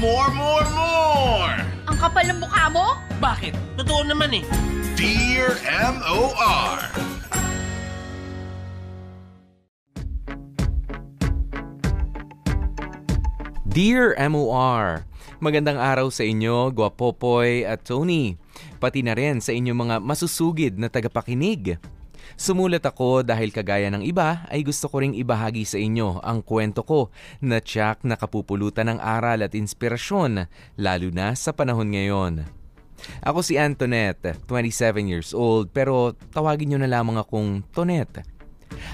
more, more, more! Ang kapal ng mukha mo? Bakit? Totoo naman eh. Dear M.O.R. Dear MOR, magandang araw sa inyo, Guapopoy at Tony, pati na rin sa inyong mga masusugid na tagapakinig. Sumulat ako dahil kagaya ng iba ay gusto ko ring ibahagi sa inyo ang kwento ko na tiyak na kapupulutan ng aral at inspirasyon, lalo na sa panahon ngayon. Ako si Antoinette, 27 years old, pero tawagin nyo na lamang akong Tonette.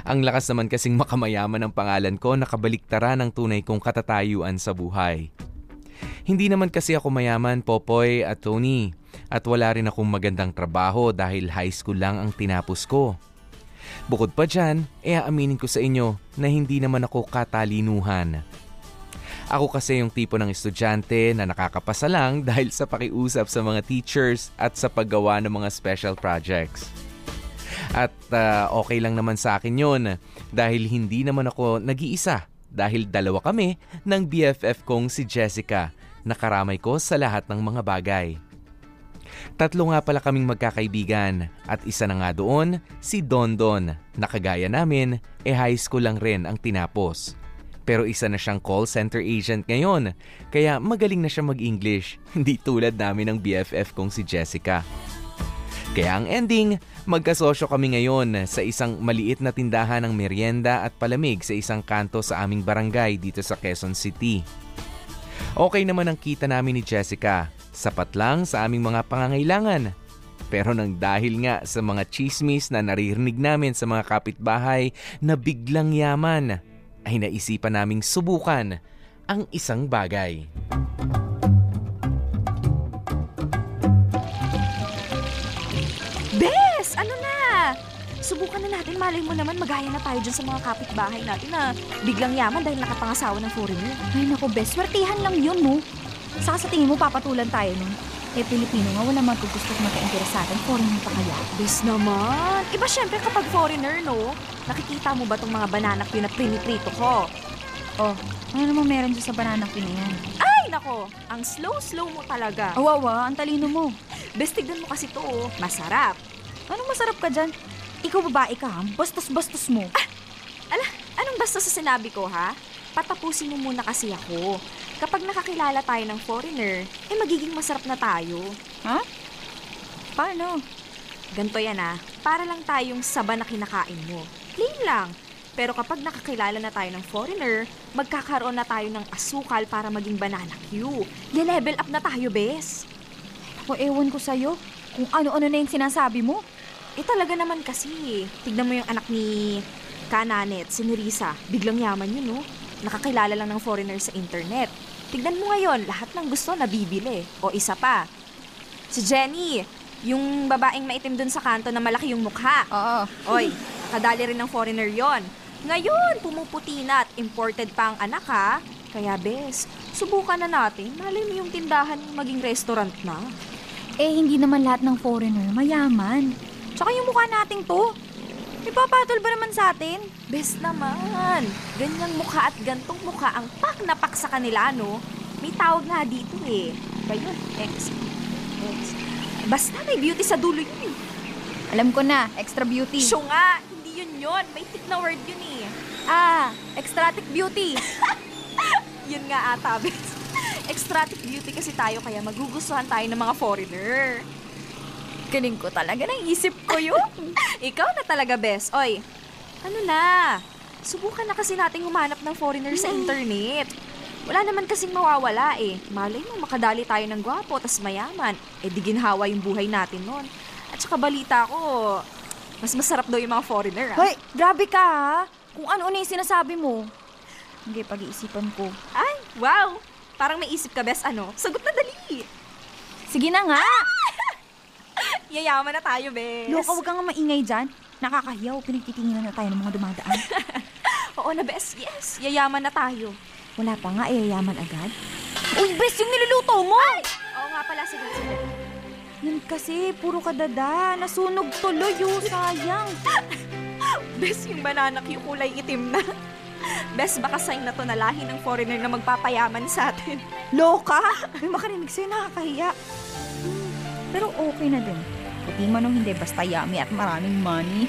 Ang lakas naman kasing makamayaman ng pangalan ko nakabaliktara ng tunay kong katatayuan sa buhay. Hindi naman kasi ako mayaman, Popoy at Tony, at wala rin akong magandang trabaho dahil high school lang ang tinapos ko. Bukod pa dyan, e aaminin ko sa inyo na hindi naman ako katalinuhan. Ako kasi yung tipo ng estudyante na nakakapasa lang dahil sa pakiusap sa mga teachers at sa paggawa ng mga special projects. At uh, okay lang naman sa akin yon dahil hindi naman ako nag-iisa dahil dalawa kami ng BFF kong si Jessica na karamay ko sa lahat ng mga bagay. Tatlo nga pala kaming magkakaibigan at isa na nga doon si Dondon na kagaya namin eh high school lang rin ang tinapos. Pero isa na siyang call center agent ngayon kaya magaling na siya mag-English hindi tulad namin ng BFF kong si Jessica. Kaya ang ending, magkasosyo kami ngayon sa isang maliit na tindahan ng merienda at palamig sa isang kanto sa aming barangay dito sa Quezon City. Okay naman ang kita namin ni Jessica, sapat lang sa aming mga pangangailangan. Pero nang dahil nga sa mga chismis na naririnig namin sa mga kapitbahay na biglang yaman, ay naisipan naming subukan ang isang bagay. Bes! Ano na? Subukan na natin. Malay mo naman magaya na tayo dyan sa mga kapitbahay natin na biglang yaman dahil nakapangasawa ng foreigner. Ay naku, Bes. Swertihan lang yun, mo. Saka sa tingin mo, papatulan tayo nun. Eh, Pilipino nga, wala naman kung gusto maka-interest sa atin. Foreigner pa kaya. Bes naman. Iba syempre kapag foreigner, no? Nakikita mo ba tong mga banana cue na priniprito ko? Oh, ano naman meron dyan sa banana cue na yan? Ay, nako. Ang slow-slow mo talaga. Awawa, ang talino mo. Bes, tignan mo kasi to, oh. Masarap. Anong masarap ka dyan? Ikaw babae ka, ha? Bastos-bastos mo. Ah, ala, anong basta sa sinabi ko, ha? Patapusin mo muna kasi ako. Kapag nakakilala tayo ng foreigner, eh magiging masarap na tayo. Ha? Paano? Ganto yan ah, para lang tayong saba na kinakain mo. Plain lang. Pero kapag nakakilala na tayo ng foreigner, magkakaroon na tayo ng asukal para maging banana Q. Le-level up na tayo, bes. O ewan ko sa'yo, kung ano-ano na yung sinasabi mo. Eh talaga naman kasi, tignan mo yung anak ni Kananet, si Nerissa. Biglang yaman yun, no? Nakakilala lang ng foreigner sa internet. Tignan mo ngayon, lahat ng gusto nabibili. O isa pa, si Jenny, yung babaeng maitim dun sa kanto na malaki yung mukha. Oo. Oy, nakadali rin ng foreigner yon. Ngayon, pumuputi na at imported pa ang anak ha. Kaya bes, subukan na natin. Malay mo yung tindahan maging restaurant na. Eh, hindi naman lahat ng foreigner mayaman. Tsaka yung mukha nating to. Ipapatol ba naman sa atin? Bes naman. Ganyang mukha at gantong mukha ang pak na pak sa kanila, no? May tawag nga dito eh. Ba yun? X. X. Basta may beauty sa dulo yun eh. Alam ko na, extra beauty. Siyo nga, hindi yun yun. May tik na word yun eh. Ah, extratic beauty. yun nga ata, bes. Extratic beauty kasi tayo kaya magugustuhan tayo ng mga foreigner. Galing ko talaga, naisip ko yun. Ikaw na talaga, bes. Oy, ano na? Subukan na kasi nating humanap ng foreigner sa internet. Wala naman kasing mawawala eh. Malay mo, makadali tayo ng gwapo tas mayaman. Eh di ginhawa yung buhay natin nun. At saka balita ko, mas masarap daw yung mga foreigner ah. Hoy, grabe ka ha. Kung ano-ano yung sinasabi mo. Hindi, pag-iisipan ko. Ay, wow! Parang may isip ka, bes, ano? Sagot na dali! Sige na nga. Yayaman na tayo, bes. Loka, huwag kang maingay dyan. Nakakahiyaw, pinagtitinginan na tayo ng mga dumadaan. Oo na, bes. Yes, yayaman na tayo. Wala pa nga, ayayaman agad. Uy, bes, yung niluluto mo! Ay! Oo nga pala, sige, sige. Yun kasi, puro kadada. Nasunog tuloy, oh, sayang. Bes, yung banana yung kulay itim na. Bes, baka sign na to na lahi ng foreigner na magpapayaman sa atin. Loka? May makarinig sa'yo, nakakahiya. Pero okay na din. Puti man o hindi, basta yummy at maraming money.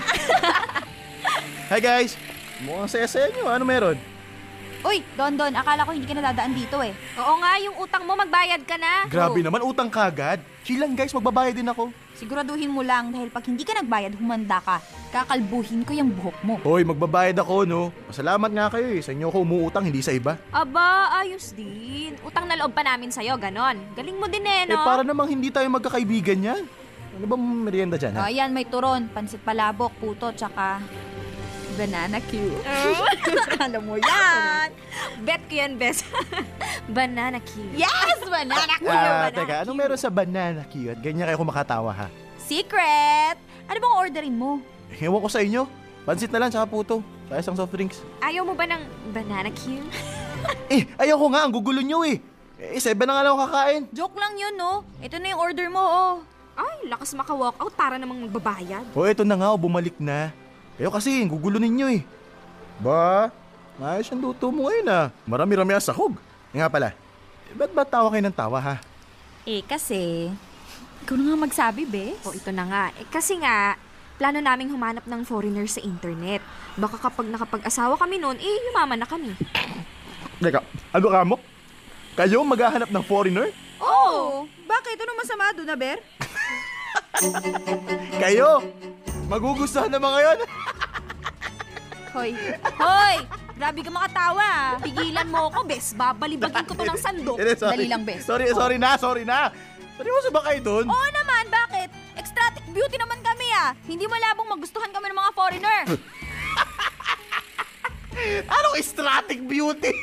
Hi guys! Mukhang saya-saya nyo. Ano meron? Uy, Don Don, akala ko hindi ka nadadaan dito eh. Oo nga, yung utang mo, magbayad ka na. Grabe naman, utang kagad. Chill lang guys, magbabayad din ako. Siguraduhin mo lang dahil pag hindi ka nagbayad, humanda ka. Kakalbuhin ko yung buhok mo. Hoy, magbabayad ako, no? Masalamat nga kayo eh. Sa inyo ako umuutang, hindi sa iba. Aba, ayos din. Utang na loob pa namin sa'yo, ganon. Galing mo din eh, Eh, no? para namang hindi tayo magkakaibigan yan. Ano ba merienda dyan, ha? Ayan, may turon, pansit palabok, puto, tsaka banana cue. Alam mo yan. Bet ko yan, Bes. Banana cue. Yes, banana cue. Ah, teka, anong meron sa banana cute? Ganyan kayo kumakatawa, ha? Secret! Ano bang orderin mo? Ewan ko sa inyo. Pansit na lang, tsaka puto. Sa isang soft drinks. Ayaw mo ba ng banana cue? Eh, ayaw ko nga, ang gugulo nyo eh. Eh, seven na nga lang ako kakain. Joke lang yun, no? Ito na yung order mo, oh. Ay, lakas maka-walk out para namang magbabayad. O, eto na nga, oh, bumalik na. Kayo kasi, gugulo ninyo eh. Ba, ayos ang luto mo ngayon ah. Marami-rami ang sahog. Nga pala, eh, ba't ba tawa kayo ng tawa ha? Eh, kasi... Ikaw na nga magsabi, bes. O ito na nga. Eh, kasi nga, plano naming humanap ng foreigner sa internet. Baka kapag nakapag-asawa kami noon, eh, yumaman na kami. Teka, ano ka mo? Kayo maghahanap ng foreigner? Oh, bakit? Ano masama doon, Aber? Kayo! Magugustuhan naman ngayon! Hoy. Hoy! Grabe ka makatawa. Pigilan mo ako, bes. Babalibagin ko to ng sandok. Hindi. Dali lang, bes. Sorry, sorry na, sorry na. Seryoso ba kayo dun? Oo naman, bakit? Extratic beauty naman kami ah. Hindi malabong magustuhan kami ng mga foreigner. Anong exotic beauty?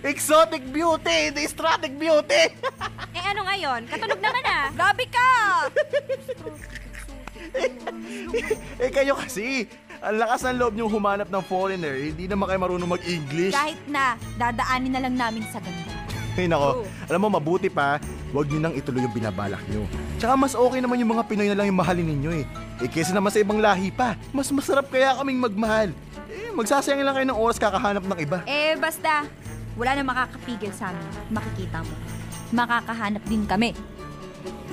exotic beauty, the exotic beauty. Eh, ano ngayon? Katunog naman ah. Grabe ka! eh kayo kasi, ang lakas ng loob niyong humanap ng foreigner, hindi naman kayo marunong mag-English. Kahit na, dadaanin na lang namin sa ganda. Ay nako, alam mo mabuti pa, huwag niyo nang ituloy yung binabalak niyo. Tsaka mas okay naman yung mga Pinoy na lang yung mahalin ninyo eh. Eh kesa naman sa ibang lahi pa, mas masarap kaya kaming magmahal. Eh, magsasayang lang kayo ng oras kakahanap ng iba. Eh, basta, wala na makakapigil sa amin. Makikita mo. Makakahanap din kami.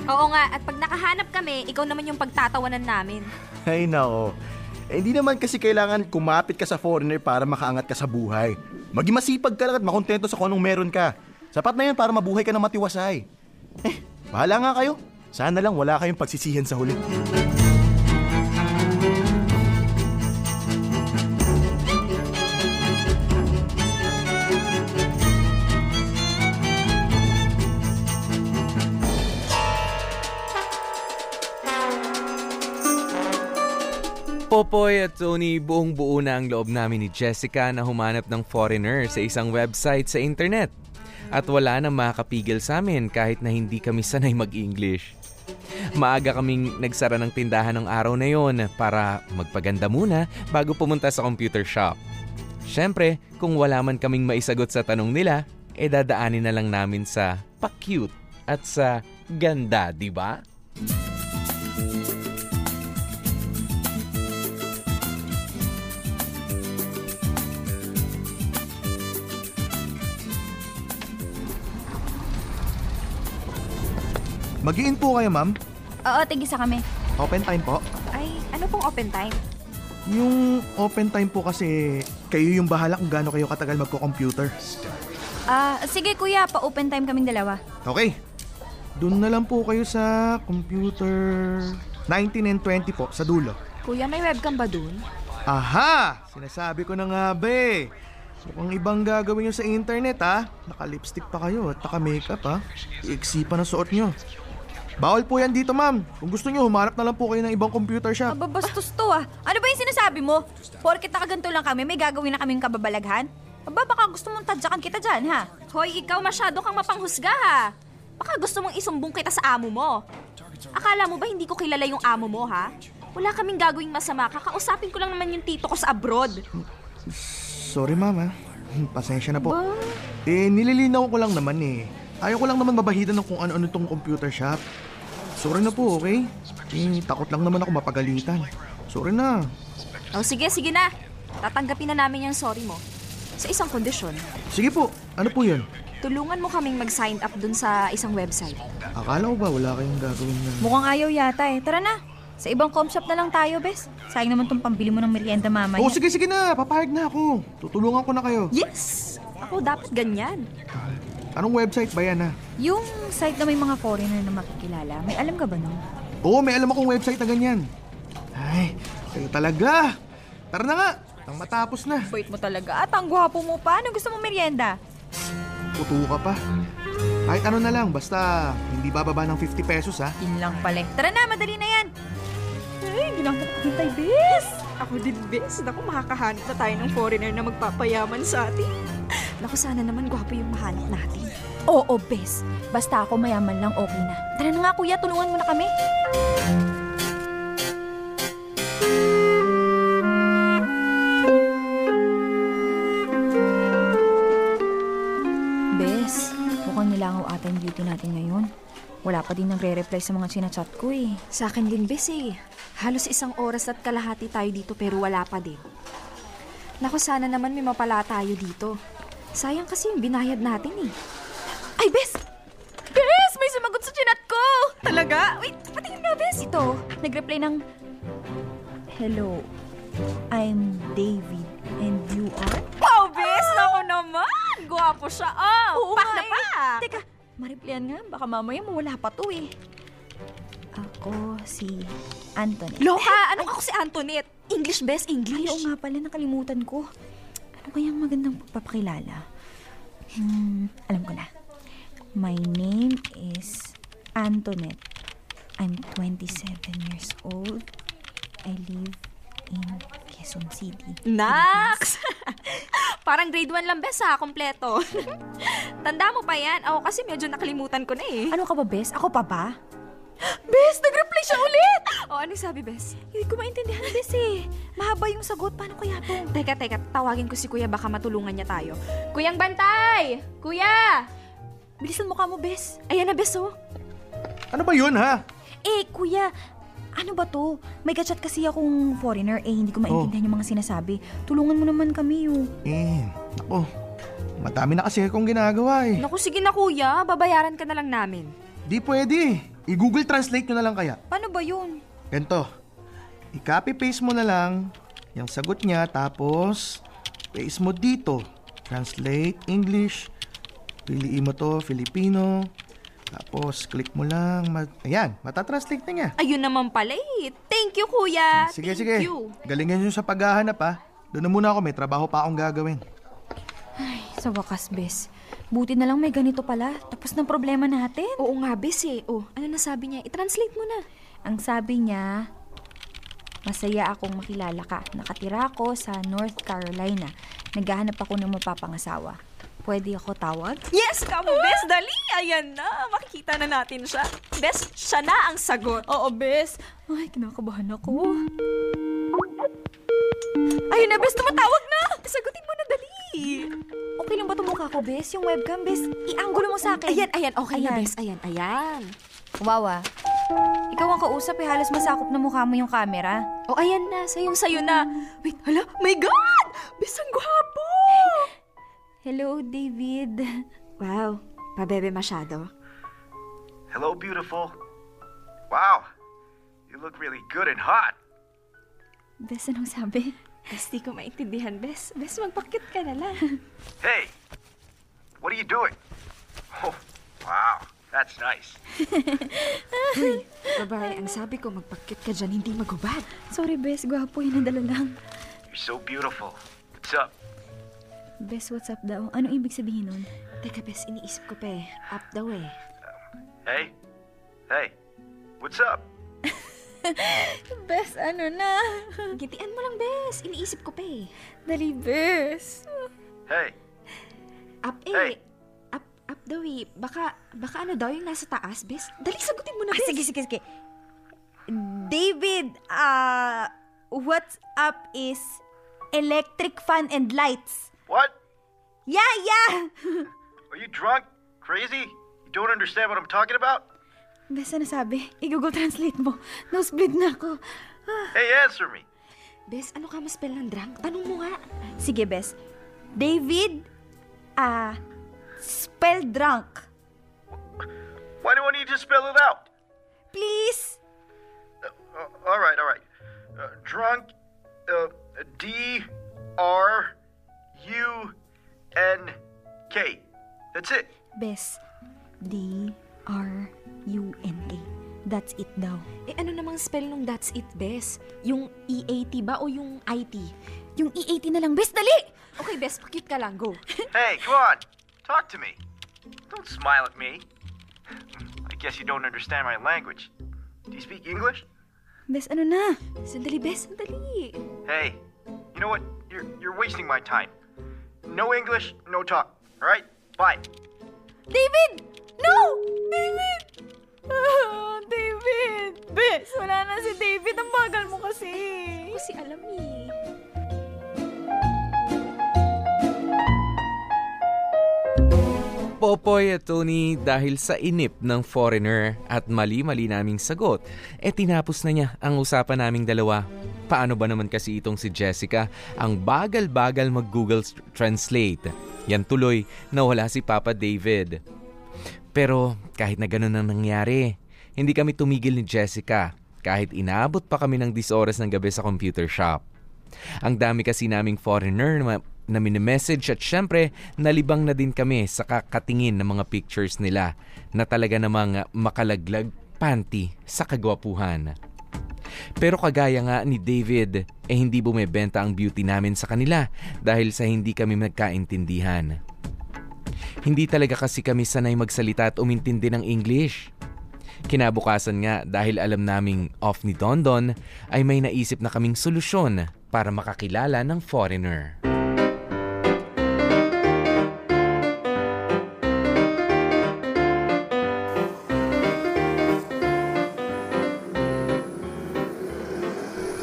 Oo nga, at pag nakahanap kami, ikaw naman yung pagtatawanan namin. Ay nako. Eh, hindi naman kasi kailangan kumapit ka sa foreigner para makaangat ka sa buhay. Maging masipag ka lang at makontento sa kung anong meron ka. Sapat na yan para mabuhay ka ng matiwasay. Eh, bahala nga kayo. Sana lang wala kayong pagsisihan sa huli. Popoy at Tony, buong buo na ang loob namin ni Jessica na humanap ng foreigner sa isang website sa internet. At wala na makakapigil sa amin kahit na hindi kami sanay mag-English. Maaga kaming nagsara ng tindahan ng araw na yon para magpaganda muna bago pumunta sa computer shop. Siyempre, kung wala man kaming maisagot sa tanong nila, eh dadaanin na lang namin sa pa-cute at sa ganda, di ba? Magiin po kayo, ma'am. Oo, tigisa kami. Open time po. Ay, ano pong open time? Yung open time po kasi kayo yung bahala kung gaano kayo katagal magko-computer. Ah, sige kuya, pa-open time kaming dalawa. Okay. Doon na lang po kayo sa computer 19 and 20 po sa dulo. Kuya, may webcam ba dun? Aha! Sinasabi ko na nga ba eh. Mukhang ibang gagawin nyo sa internet ha. Naka-lipstick pa kayo at naka-makeup ha. Iksi pa na suot nyo. Bawal po yan dito ma'am. Kung gusto nyo, humanap na lang po kayo ng ibang computer shop. Aba, bastos to ah. Ano ba yung sinasabi mo? Porkit nakaganto lang kami, may gagawin na kaming kababalaghan? Aba, baka gusto mong tadyakan kita dyan, ha? Hoy, ikaw masyado kang mapanghusga ha. Baka gusto mong isumbong kita sa amo mo. Akala mo ba hindi ko kilala yung amo mo ha? Wala kaming gagawing masama. Kakausapin ko lang naman yung tito ko sa abroad. Sorry ma'am ha. Pasensya na po. Eh, nililinaw ko lang naman eh. Ayaw ko lang naman mabahitan ng kung ano-ano tong computer shop. Sorry na po, okay? Eh, takot lang naman ako mapagalitan. Sorry na. Oh, sige, sige na. tatanggapin na namin yung sorry mo. Sa isang kondisyon, Sige po, ano po yun? tulungan mo kaming mag-sign up dun sa isang website. Akala ko ba wala kayong gagawin na... Mukhang ayaw yata eh. Tara na. Sa ibang com shop na lang tayo, bes. Sayang naman tong pambili mo ng merienda mamaya. Oo, sige, sige na. Papayag na ako. Tutulungan ko na kayo. Yes! Ako dapat ganyan. Anong website ba yan, ha? Yung site na may mga foreigner na makikilala, may alam ka ba nun? Oo, may alam akong website na ganyan. Ay, kayo talaga. Tara na nga. Nang matapos na. Wait mo talaga. At ang gwapo mo pa. Ano gusto mo merienda? Puto ka pa. Kahit ano na lang, basta hindi bababa ng 50 pesos, ha? Yun lang pala. eh. Tara na, madali na yan. Ay, hindi lang nakakintay, bes. Ako din, bes. Naku, makakahanap na tayo ng foreigner na magpapayaman sa atin. Naku, sana naman gwapo yung mahanap natin. Oo, bes. Basta ako mayaman lang, okay na. Tara na nga, kuya. Tulungan mo na kami. Bes, mukhang nilangaw ata yung beauty natin ngayon. Wala pa din nagre-reply sa mga sinachat ko eh. Sa akin din, bes eh. Halos isang oras at kalahati tayo dito pero wala pa din. Naku, sana naman may mapala tayo dito. Sayang kasi yung binayad natin eh. Ay, Bes! Bes! May sumagot sa chinat ko! Talaga? Wait, patingin nga, bes. Ito, nag-reply ng... Hello, I'm David and you are... Wow, bes! Naku naman! Gwapo siya, oh! Oo pak na eh. pak! Teka, mariplyan nga. Baka mamaya mawala pa to eh. Ako si Anthony. Loka! Anong ako si Antoinette? English, best Ay, English. oo nga pala, nakalimutan ko. Ano kayang magandang pagpapakilala? Hmm, alam ko na. My name is Antoinette. I'm 27 years old. I live in Quezon City. Nax! Parang grade 1 lang, bes ha, kompleto. Tanda mo pa yan? Ako kasi medyo nakalimutan ko na eh. Ano ka ba, Bes? Ako pa ba? Bes, nag-reply siya ulit! O, ano sabi, bes? Hindi ko maintindihan, Bes eh. Mahaba yung sagot. Paano kaya to? Teka, teka, tawagin ko si kuya, baka matulungan niya tayo. Kuyang Bantay! Kuya! Bilisan mo ka mo, Bes. Ayan na, bes oh. Ano ba yun, ha? Eh, kuya, ano ba to? May kachat kasi akong foreigner, eh hindi ko maintindihan yung mga sinasabi. Tulungan mo naman kami, oh. Eh, ako. Madami na kasi akong ginagawa, eh. Naku, sige na kuya, babayaran ka na lang namin. Di pwede. I-google translate nyo na lang kaya. Paano ba yun? Ganito. I-copy-paste mo na lang yung sagot niya, tapos paste mo dito. Translate English. Piliin mo to, Filipino. Tapos, click mo lang. Ma- Ayan, matatranslate na niya. Ayun naman pala eh. Thank you, kuya. Sige, Thank sige. you. Galingan nyo sa paghahanap, ha. Doon na muna ako, may trabaho pa akong gagawin. Sa wakas, Bes. Buti na lang may ganito pala. Tapos ng problema natin. Oo nga, bes eh. Oh, ano na sabi niya? I-translate mo na. Ang sabi niya, masaya akong makilala ka. Nakatira ako sa North Carolina. Naghahanap ako ng mapapangasawa. Pwede ako tawag? Yes, kamo, bes. Dali. Ayan na. Makikita na natin siya. Bes, siya na ang sagot. Oo, Bes. Ay, kinakabahan ako. Ayun na, Bes. Tumatawag na! Sagutin mo na dali. Okay lang ba tumukha ko, Bes? Yung webcam, Bes? I-angulo mo sa akin. Ayan, ayan. Okay na, Ayan. bes. Ayan, ayan. Wow, ah. Ikaw ang kausap eh. Halos masakop na mukha mo yung camera. O, Oh, ayan na. Sayong sayo na. Wait, hala. My God! Bes, ang gwapo! Hello, David. Wow. Pabebe masyado. Hello, beautiful. Wow, you look really good and hot. Bes, anong sabi? Bes, di ko maintindihan, Bes. Bes, magpakit ka na lang. Hey, what are you doing? Oh, wow, that's nice. Babae, ang sabi ko, magpakit ka dyan, hindi magubad. Sorry, Bes. Gwapo yun. Nadala lang. You're so beautiful. What's up? Bes, what's up daw? Ano ibig sabihin nun? Teka, Bes, iniisip ko pa eh. Up daw eh. Hey, hey, what's up? Bes, ano na? Gintian mo lang, Bes. Iniisip ko pa eh. Dali, Bes. Hey, Up eh. Hey. Up, up daw eh. Baka, baka ano daw yung nasa taas, Bes. Dali, sagutin mo na, Ah, Bes. sige, sige, sige. David, uh, what's up is electric fan and lights. what? Yeah, yeah! Are you drunk? Crazy? You don't understand what I'm talking about? Bes, ano sabi? I-Google Translate mo. Nosebleed na ako. Hey, answer me. Bes, ano ka ma-spell ng drunk? Tanong mo nga. Sige, Bes. David, ah, spell drunk. Why do I need to spell it out? Please. Uh, all right, all right. Uh, drunk, uh, D R U N K. That's it. Bes, D-R-U-N-K. That's it daw. Eh ano namang spell nung that's it, Bes? Yung EAT ba o yung IT? Yung E80 na lang, Bes, dali! Okay, Bes, pakit ka lang. Go. Hey, come on. Talk to me. Don't smile at me. I guess you don't understand my language. Do you speak English? Bes, ano na? Sandali, Bes, sandali. Hey, you know what? You're you're wasting my time. No English, no talk. All right? Bye. David! No! David! Ah, David! Bes, wala na si David. Ang bagal mo kasi. Kasi alam eh. Popoy at Tony dahil sa inip ng foreigner at mali-mali naming sagot, eh tinapos na niya ang usapan naming dalawa. Paano ba naman kasi itong si Jessica ang bagal-bagal mag-Google Translate? Yan tuloy, nawala si Papa David. Pero kahit na ganun ang nangyari, hindi kami tumigil ni Jessica kahit inaabot pa kami ng 10 oras ng gabi sa computer shop. Ang dami kasi naming foreigner na, na message at syempre nalibang na din kami sa kakatingin ng mga pictures nila na talaga namang makalaglag panty sa kagwapuhan. Pero kagaya nga ni David, eh hindi bumebenta ang beauty namin sa kanila dahil sa hindi kami magkaintindihan. Hindi talaga kasi kami sanay magsalita at umintindi ng English. Kinabukasan nga dahil alam naming off ni Dondon ay may naisip na kaming solusyon para makakilala ng foreigner.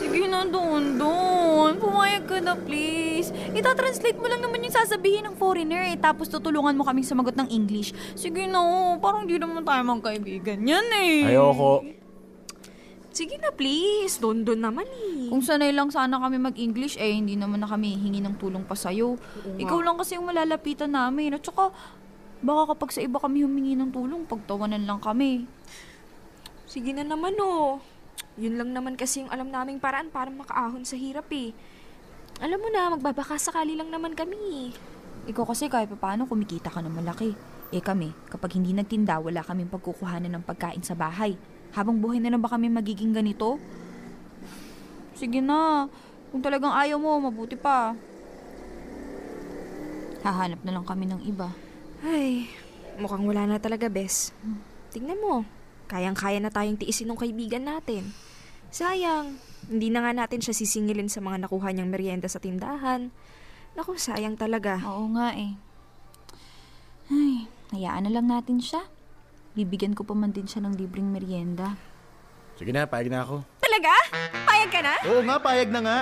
Sige na, Don, Don. Pumayag ka na, please. Itatranslate mo lang sasabihin ng foreigner eh. Tapos tutulungan mo kaming sumagot ng English. Sige na, oh. parang di naman tayo magkaibigan yan eh. Ayoko. Sige na, please. Don-don naman eh. Kung sanay lang sana kami mag-English, eh, hindi naman na kami hingi ng tulong pa sa'yo. Ikaw lang kasi yung malalapitan namin. At saka, baka kapag sa iba kami humingi ng tulong, pagtawanan lang kami. Sige na naman oh. Yun lang naman kasi yung alam naming paraan para makaahon sa hirap eh. Alam mo na, magbabaka sakali lang naman kami. Ikaw kasi kahit paano kumikita ka na malaki. Eh kami, kapag hindi nagtinda, wala kaming pagkukuhanan ng pagkain sa bahay. Habang buhay na lang ba kami magiging ganito? Sige na. Kung talagang ayaw mo, mabuti pa. Hahanap na lang kami ng iba. Ay, mukhang wala na talaga, Bes. Tingnan mo, kayang-kaya na tayong tiisin ng kaibigan natin. Sayang, hindi na nga natin siya sisingilin sa mga nakuha niyang merienda sa tindahan. Naku, sayang talaga. Oo nga eh. Ay, hayaan na lang natin siya. Bibigyan ko pa man din siya ng libreng merienda. Sige na, payag na ako. Talaga? Payag ka na? Oo nga, payag na nga.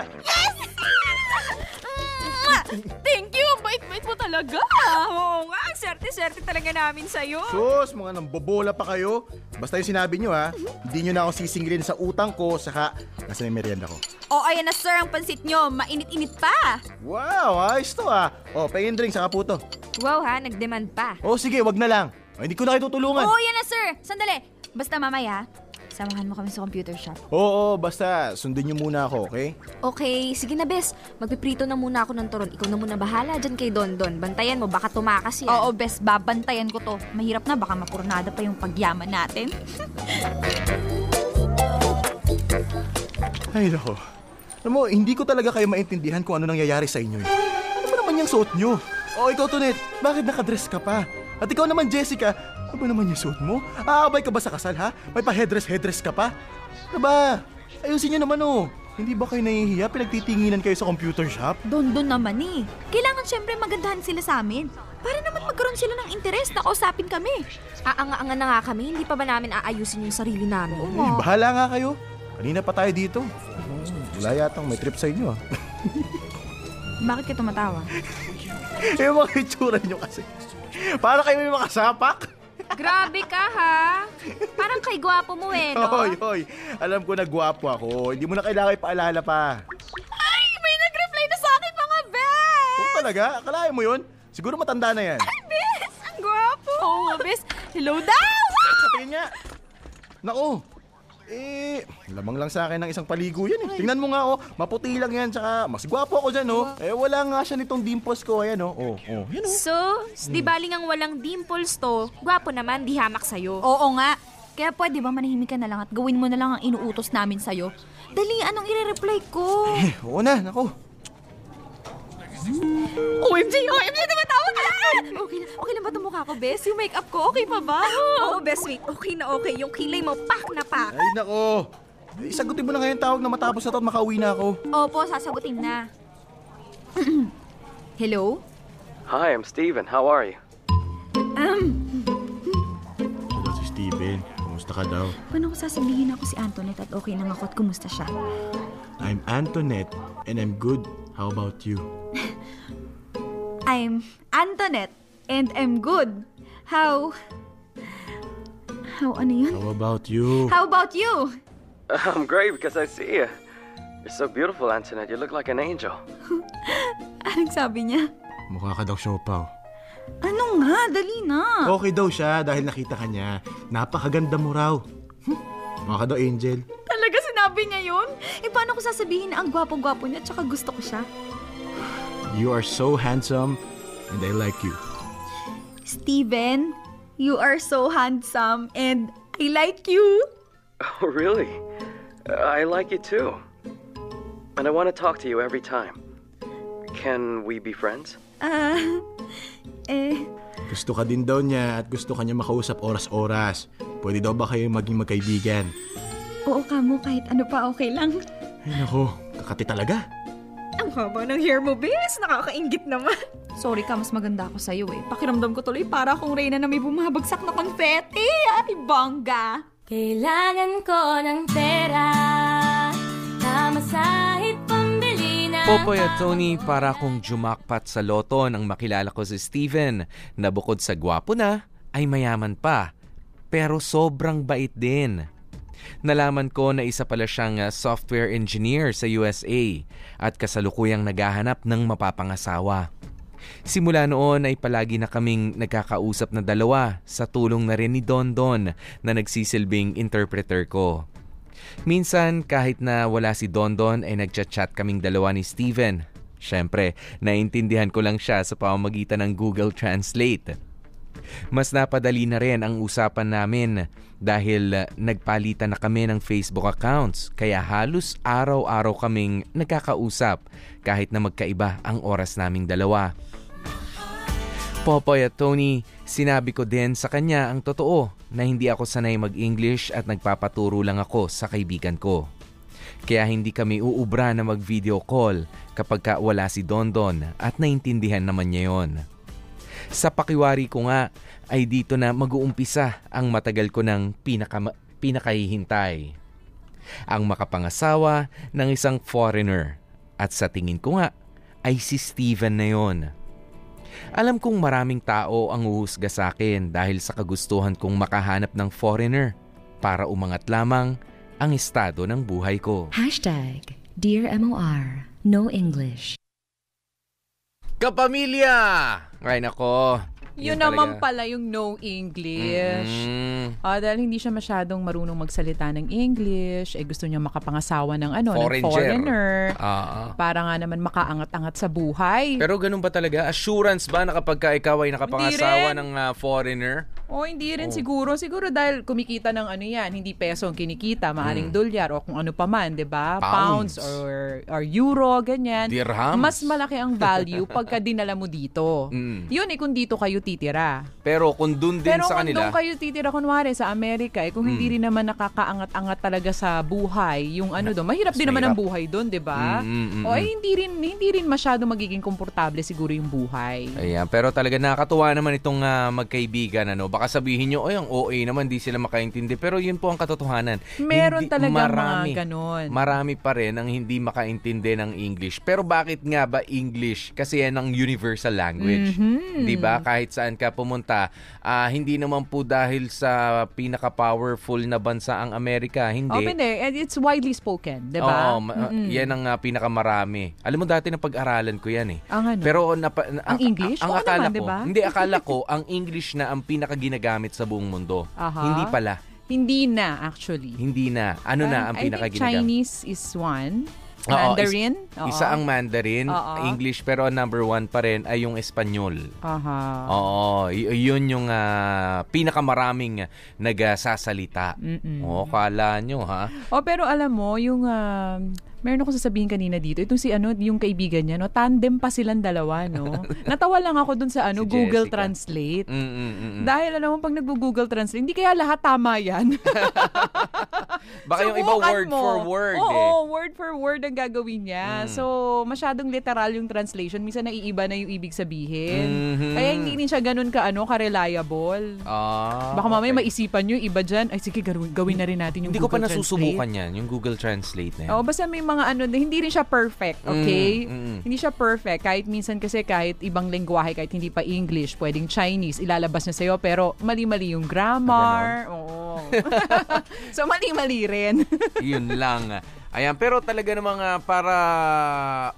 Thank you! Ang bait-bait mo talaga! Oo nga, ang swerte-swerte talaga namin sa'yo. Sus, mga nambobola pa kayo. Basta yung sinabi nyo ha, hindi nyo na ako sisingilin sa utang ko, saka nasa may merienda ko. O, ayan na sir ang pansit nyo. Mainit-init pa. Wow, ayos to ah. O, pahingin drink, saka puto. Wow ha, nag-demand pa. O sige, wag na lang. O, hindi ko na kayo tutulungan. Oo, yan na sir. Sandali. Basta mamaya, samahan mo kami sa computer shop. Oo, basta sundin nyo muna ako, okay? Okay, sige na bes. Magpiprito na muna ako ng turon. Ikaw na muna bahala dyan kay Don Don. Bantayan mo, baka tumakas yan. Oo, best. Babantayan ko to. Mahirap na. Baka mapurnada pa yung pagyaman natin. Ay, nako. Alam mo, hindi ko talaga kayo maintindihan kung ano nangyayari sa inyo. eh. Ano ba naman yung suot nyo? O, ikaw, Tonet, bakit nakadress ka pa? At ikaw naman, Jessica, ano ba naman yung suot mo? Aabay ka ba sa kasal, ha? May pa-headdress-headdress ka pa? Ano ba? Ayusin nyo naman, oh. Hindi ba kayo nahihiya? Pinagtitinginan kayo sa computer shop? Doon-doon naman eh. Kailangan syempre magandahan sila sa amin. Para naman magkaroon sila ng interes na kausapin kami. Aanga-anga na nga kami. Hindi pa ba namin aayusin yung sarili namin? Ay, bahala nga kayo. Kanina pa tayo dito. Wala yatang may trip sa inyo, ah. Bakit ka tumatawa? yung mga itsura nyo kasi. Para kayo may makasapak. Grabe ka, ha? Parang kay gwapo mo eh, no? Hoy, hoy. Alam ko na gwapo ako. Hindi mo na kailangan ipaalala pa. Ay, may nag-reply na sa akin mga bes! Oo talaga? Akalain mo yun? Siguro matanda na yan. Ay, bes! Ang gwapo! Oo, oh, bes. Hello daw! Sa tingin nga. Naku, eh, lamang lang sa akin ng isang paligo yan eh. Tingnan mo nga oh, maputi lang yan, tsaka mas gwapo ako dyan oh. Eh, wala nga siya nitong dimples ko, ayan oh. Oh, oh, yan oh. So, di baling ang walang dimples to, gwapo naman, di hamak sa'yo. Oo nga. Kaya pwede ba manahimik ka na lang at gawin mo na lang ang inuutos namin sa'yo? Dali, anong ire-reply ko? Eh, oo na, naku. OMG! OMG! Tumatawag ka! Okay, na- okay lang ba itong mukha ko, Bes? Yung makeup ko, okay pa ba? Oo, best mate, okay na okay. Yung kilay mo, pak na pak. Ay, nako. Eh, sagutin mo na ngayon tawag na matapos na to at makauwi na ako. Opo, sasagutin na. Hello? Hi, I'm Steven. How are you? Kumusta ka daw? Paano ko sasabihin ako si Antoinette at okay lang ako at kumusta siya? I'm Antoinette and I'm good. How about you? I'm Antoinette and I'm good. How... How ano yun? How about you? How about you? I'm great because I see you. You're so beautiful, Antoinette. You look like an angel. Anong sabi niya? Mukha ka daw siopaw. Ano nga? Dali na. Okay daw siya dahil nakita ka niya. Napakaganda mo raw. Hm, ka daw angel. Talaga sinabi niya yun? Eh, paano ko sasabihin na ang gwapo-gwapo niya tsaka gusto ko siya? You are so handsome and I like you. Steven, you are so handsome and I like you. Oh, really? Uh, I like you too. And I want to talk to you every time. Can we be friends? Ah, eh, Gusto ka din daw niya at gusto ka niya makausap oras-oras. Pwede daw ba kayo maging magkaibigan? oo ka mo kahit ano pa okay lang. Ay nako, kakati talaga. Ang haba ng hair mo, bes. Nakakaingit naman. Sorry ka, mas maganda ako sa'yo eh. Pakiramdam ko tuloy para akong reyna na may bumabagsak na konfeti. Ay, bongga! Kailangan ko ng pera pambili na Popoy at Tony, para kong jumakpat sa loto nang makilala ko si Steven na bukod sa gwapo na, ay mayaman pa. Pero sobrang bait din. Nalaman ko na isa pala siyang uh, software engineer sa USA at kasalukuyang naghahanap ng mapapangasawa. Simula noon ay palagi na kaming nagkakausap na dalawa sa tulong na rin ni Don Don na nagsisilbing interpreter ko. Minsan kahit na wala si Don Don ay nagchat-chat kaming dalawa ni Steven. Siyempre, naintindihan ko lang siya sa pamamagitan ng Google Translate. Mas napadali na rin ang usapan namin dahil nagpalitan na kami ng Facebook accounts kaya halos araw-araw kaming nagkakausap kahit na magkaiba ang oras naming dalawa. Popoy at Tony, sinabi ko din sa kanya ang totoo na hindi ako sanay mag-English at nagpapaturo lang ako sa kaibigan ko. Kaya hindi kami uubra na mag-video call kapag ka wala si Dondon at naintindihan naman niya yon. Sa pakiwari ko nga ay dito na mag-uumpisa ang matagal ko ng pinaka, pinakahihintay. Ang makapangasawa ng isang foreigner at sa tingin ko nga ay si Steven na yon. Alam kong maraming tao ang uhusga sa akin dahil sa kagustuhan kong makahanap ng foreigner para umangat lamang ang estado ng buhay ko. Hashtag Dear MOR No English Kapamilya! Ay nako. Yun Yun naman pala yung no English. Mm. Ah, dahil hindi siya masyadong marunong magsalita ng English, eh gusto niya makapangasawa ng ano, ng Foreigner. foreigner. Ah, ah. Para nga naman makaangat-angat sa buhay. Pero ganun ba talaga? Assurance ba na kapag ka ikaw ay nakapangasawa ng ah, foreigner? O hindi rin Oh. siguro. Siguro dahil kumikita ng ano yan, hindi peso ang kinikita, maaring dolyar o kung ano pa man, di ba? Pounds. or, or euro, ganyan. Dirhams. Mas malaki ang value pagka dinala mo dito. Mm. Yun eh kung dito kayo titira. Pero kung dun din Pero sa kung kanila, doon kayo titira kunwari sa Amerika, eh, kung hindi Mm. rin naman nakakaangat-angat talaga sa buhay, yung ano doon, mahirap Mas din naman ang mahirap. buhay doon, 'di ba? Mm, mm, O ay mm. hindi rin hindi rin masyado magiging komportable siguro yung buhay. Ayan, pero talaga nakakatuwa naman itong ah, magkaibigan ano. baka sabihin nyo, ay, ang OA naman, di sila makaintindi. Pero yun po ang katotohanan. Meron Hindi- talaga marami, mga ganon. Marami pa rin ang hindi makaintindi ng English. Pero bakit nga ba English? Kasi yan ang universal language. Mhm. Di ba? Kahit saan ka pumunta, ah, hindi naman po dahil sa pinaka-powerful na bansa ang Amerika. Hindi. Open eh. And it's widely spoken, di ba? Oo, ma- yan ang ah, pinakamarami. Alam mo dati na pag-aralan ko yan eh. Ang ano? Pero napa, na- Ang English? Ang, Oo akala naman, ko, diba? hindi akala ko ang English na ang pinakaginagamit sa buong mundo. Aha. Hindi pala. Hindi na, actually. Hindi na. Ano na ang I think pinakaginagamit? Chinese is one. Oo, Mandarin. is- Oo. isa ang Mandarin, Oo. English, pero ang number one pa rin ay yung Espanyol. Aha. Oo, y- yun yung ah, pinakamaraming nagsasalita. Mm-mm. Oo, kala nyo ha? Oh, pero alam mo, yung um, meron ako sasabihin kanina dito, itong si ano, yung kaibigan niya, no, tandem pa silang dalawa, no. Natawa lang ako dun sa ano, Si Google Jessica. Translate. Mm-mm-mm. Dahil alam mo, pag nag-Google Translate, hindi kaya lahat tama yan. Baka yung iba word mo. for word Oo, eh. word for word ang gagawin niya. Mm. So, masyadong literal yung translation. Minsan naiiba na yung ibig sabihin. Mhm. Kaya hindi rin siya ganun ka, ano, ka-reliable. Ah, Baka mamaya okay. maisipan nyo, iba dyan, ay sige, gawin, na rin natin yung Hindi ko pa Google nasusubukan Translate. yan, yung Google Translate na yan. Oo, basta may mga ano, hindi rin siya perfect, okay? Mm, mm. Hindi siya perfect. Kahit minsan kasi kahit ibang lengguwahe, kahit hindi pa English, pwedeng Chinese, ilalabas niya sa'yo, pero mali-mali yung grammar. Oo. so, mali-mali rin. Yun lang. Ayan, pero talaga namang ah, para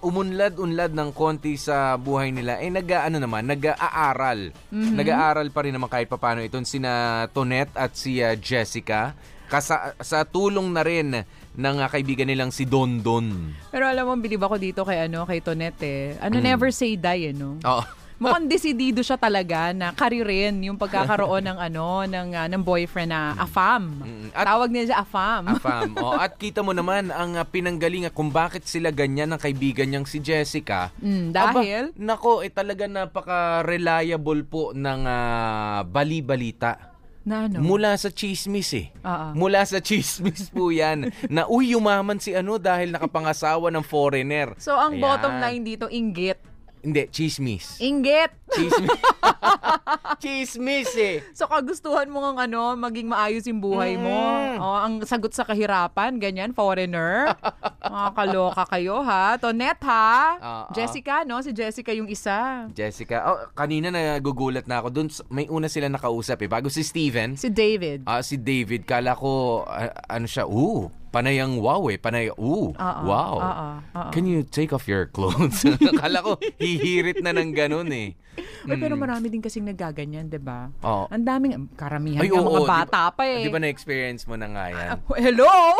umunlad-unlad ng konti sa buhay nila, eh nag ano naman, nag-aaral. Mhm. Nag-aaral pa rin naman kahit papano itong sina Tonet at si ah, Jessica. Kasa, sa tulong na rin ng ah, kaibigan nilang si Don Don. pero alam mo, bilib ako dito kay ano, kay Tonet eh. Ano, Mm. never say die, eh, no? Oo. Mukhang desidido siya talaga na karirin yung pagkakaroon ng ano ng ah, ng boyfriend na afam. At- Tawag niya siya afam. Afam. oh, at kita mo naman ang ah, pinanggalingan kung bakit sila ganyan ng kaibigan niyang si Jessica. Mm, dahil Aba, nako, eh talaga napaka-reliable po ng ah, bali-balita. Na ano? Mula sa chismis eh. Oo. Mula sa chismis po yan. na uy, yumaman si ano dahil nakapangasawa ng foreigner. So ang Ayan. bottom line dito, inggit. Hindi, chismis. Inggit. Chismis. chismis eh. So kagustuhan mo ng ano, maging maayos yung buhay mo. Mm. Oh, ang sagot sa kahirapan, ganyan, foreigner. Mga kaloka kayo ha. Tonet ha. Oo. Jessica, no? Si Jessica yung isa. Jessica, oh, kanina nagugulat na ako. Doon, may una sila nakausap eh. Bago si Steven, Si David. Ah, si David, kala ko, ah, ano siya, ooh, panayang wow eh, panay, ooh, Oo, wow. oo, oo. Can you take off your clothes? kala ko, hihirit na ng ganun eh. Uy, pero marami din kasing nagaganyan, 'di ba? Oo. Ang daming karamihan Ay, ng mga bata ba- pa eh. Di ba na-experience mo na nga yan? Hello?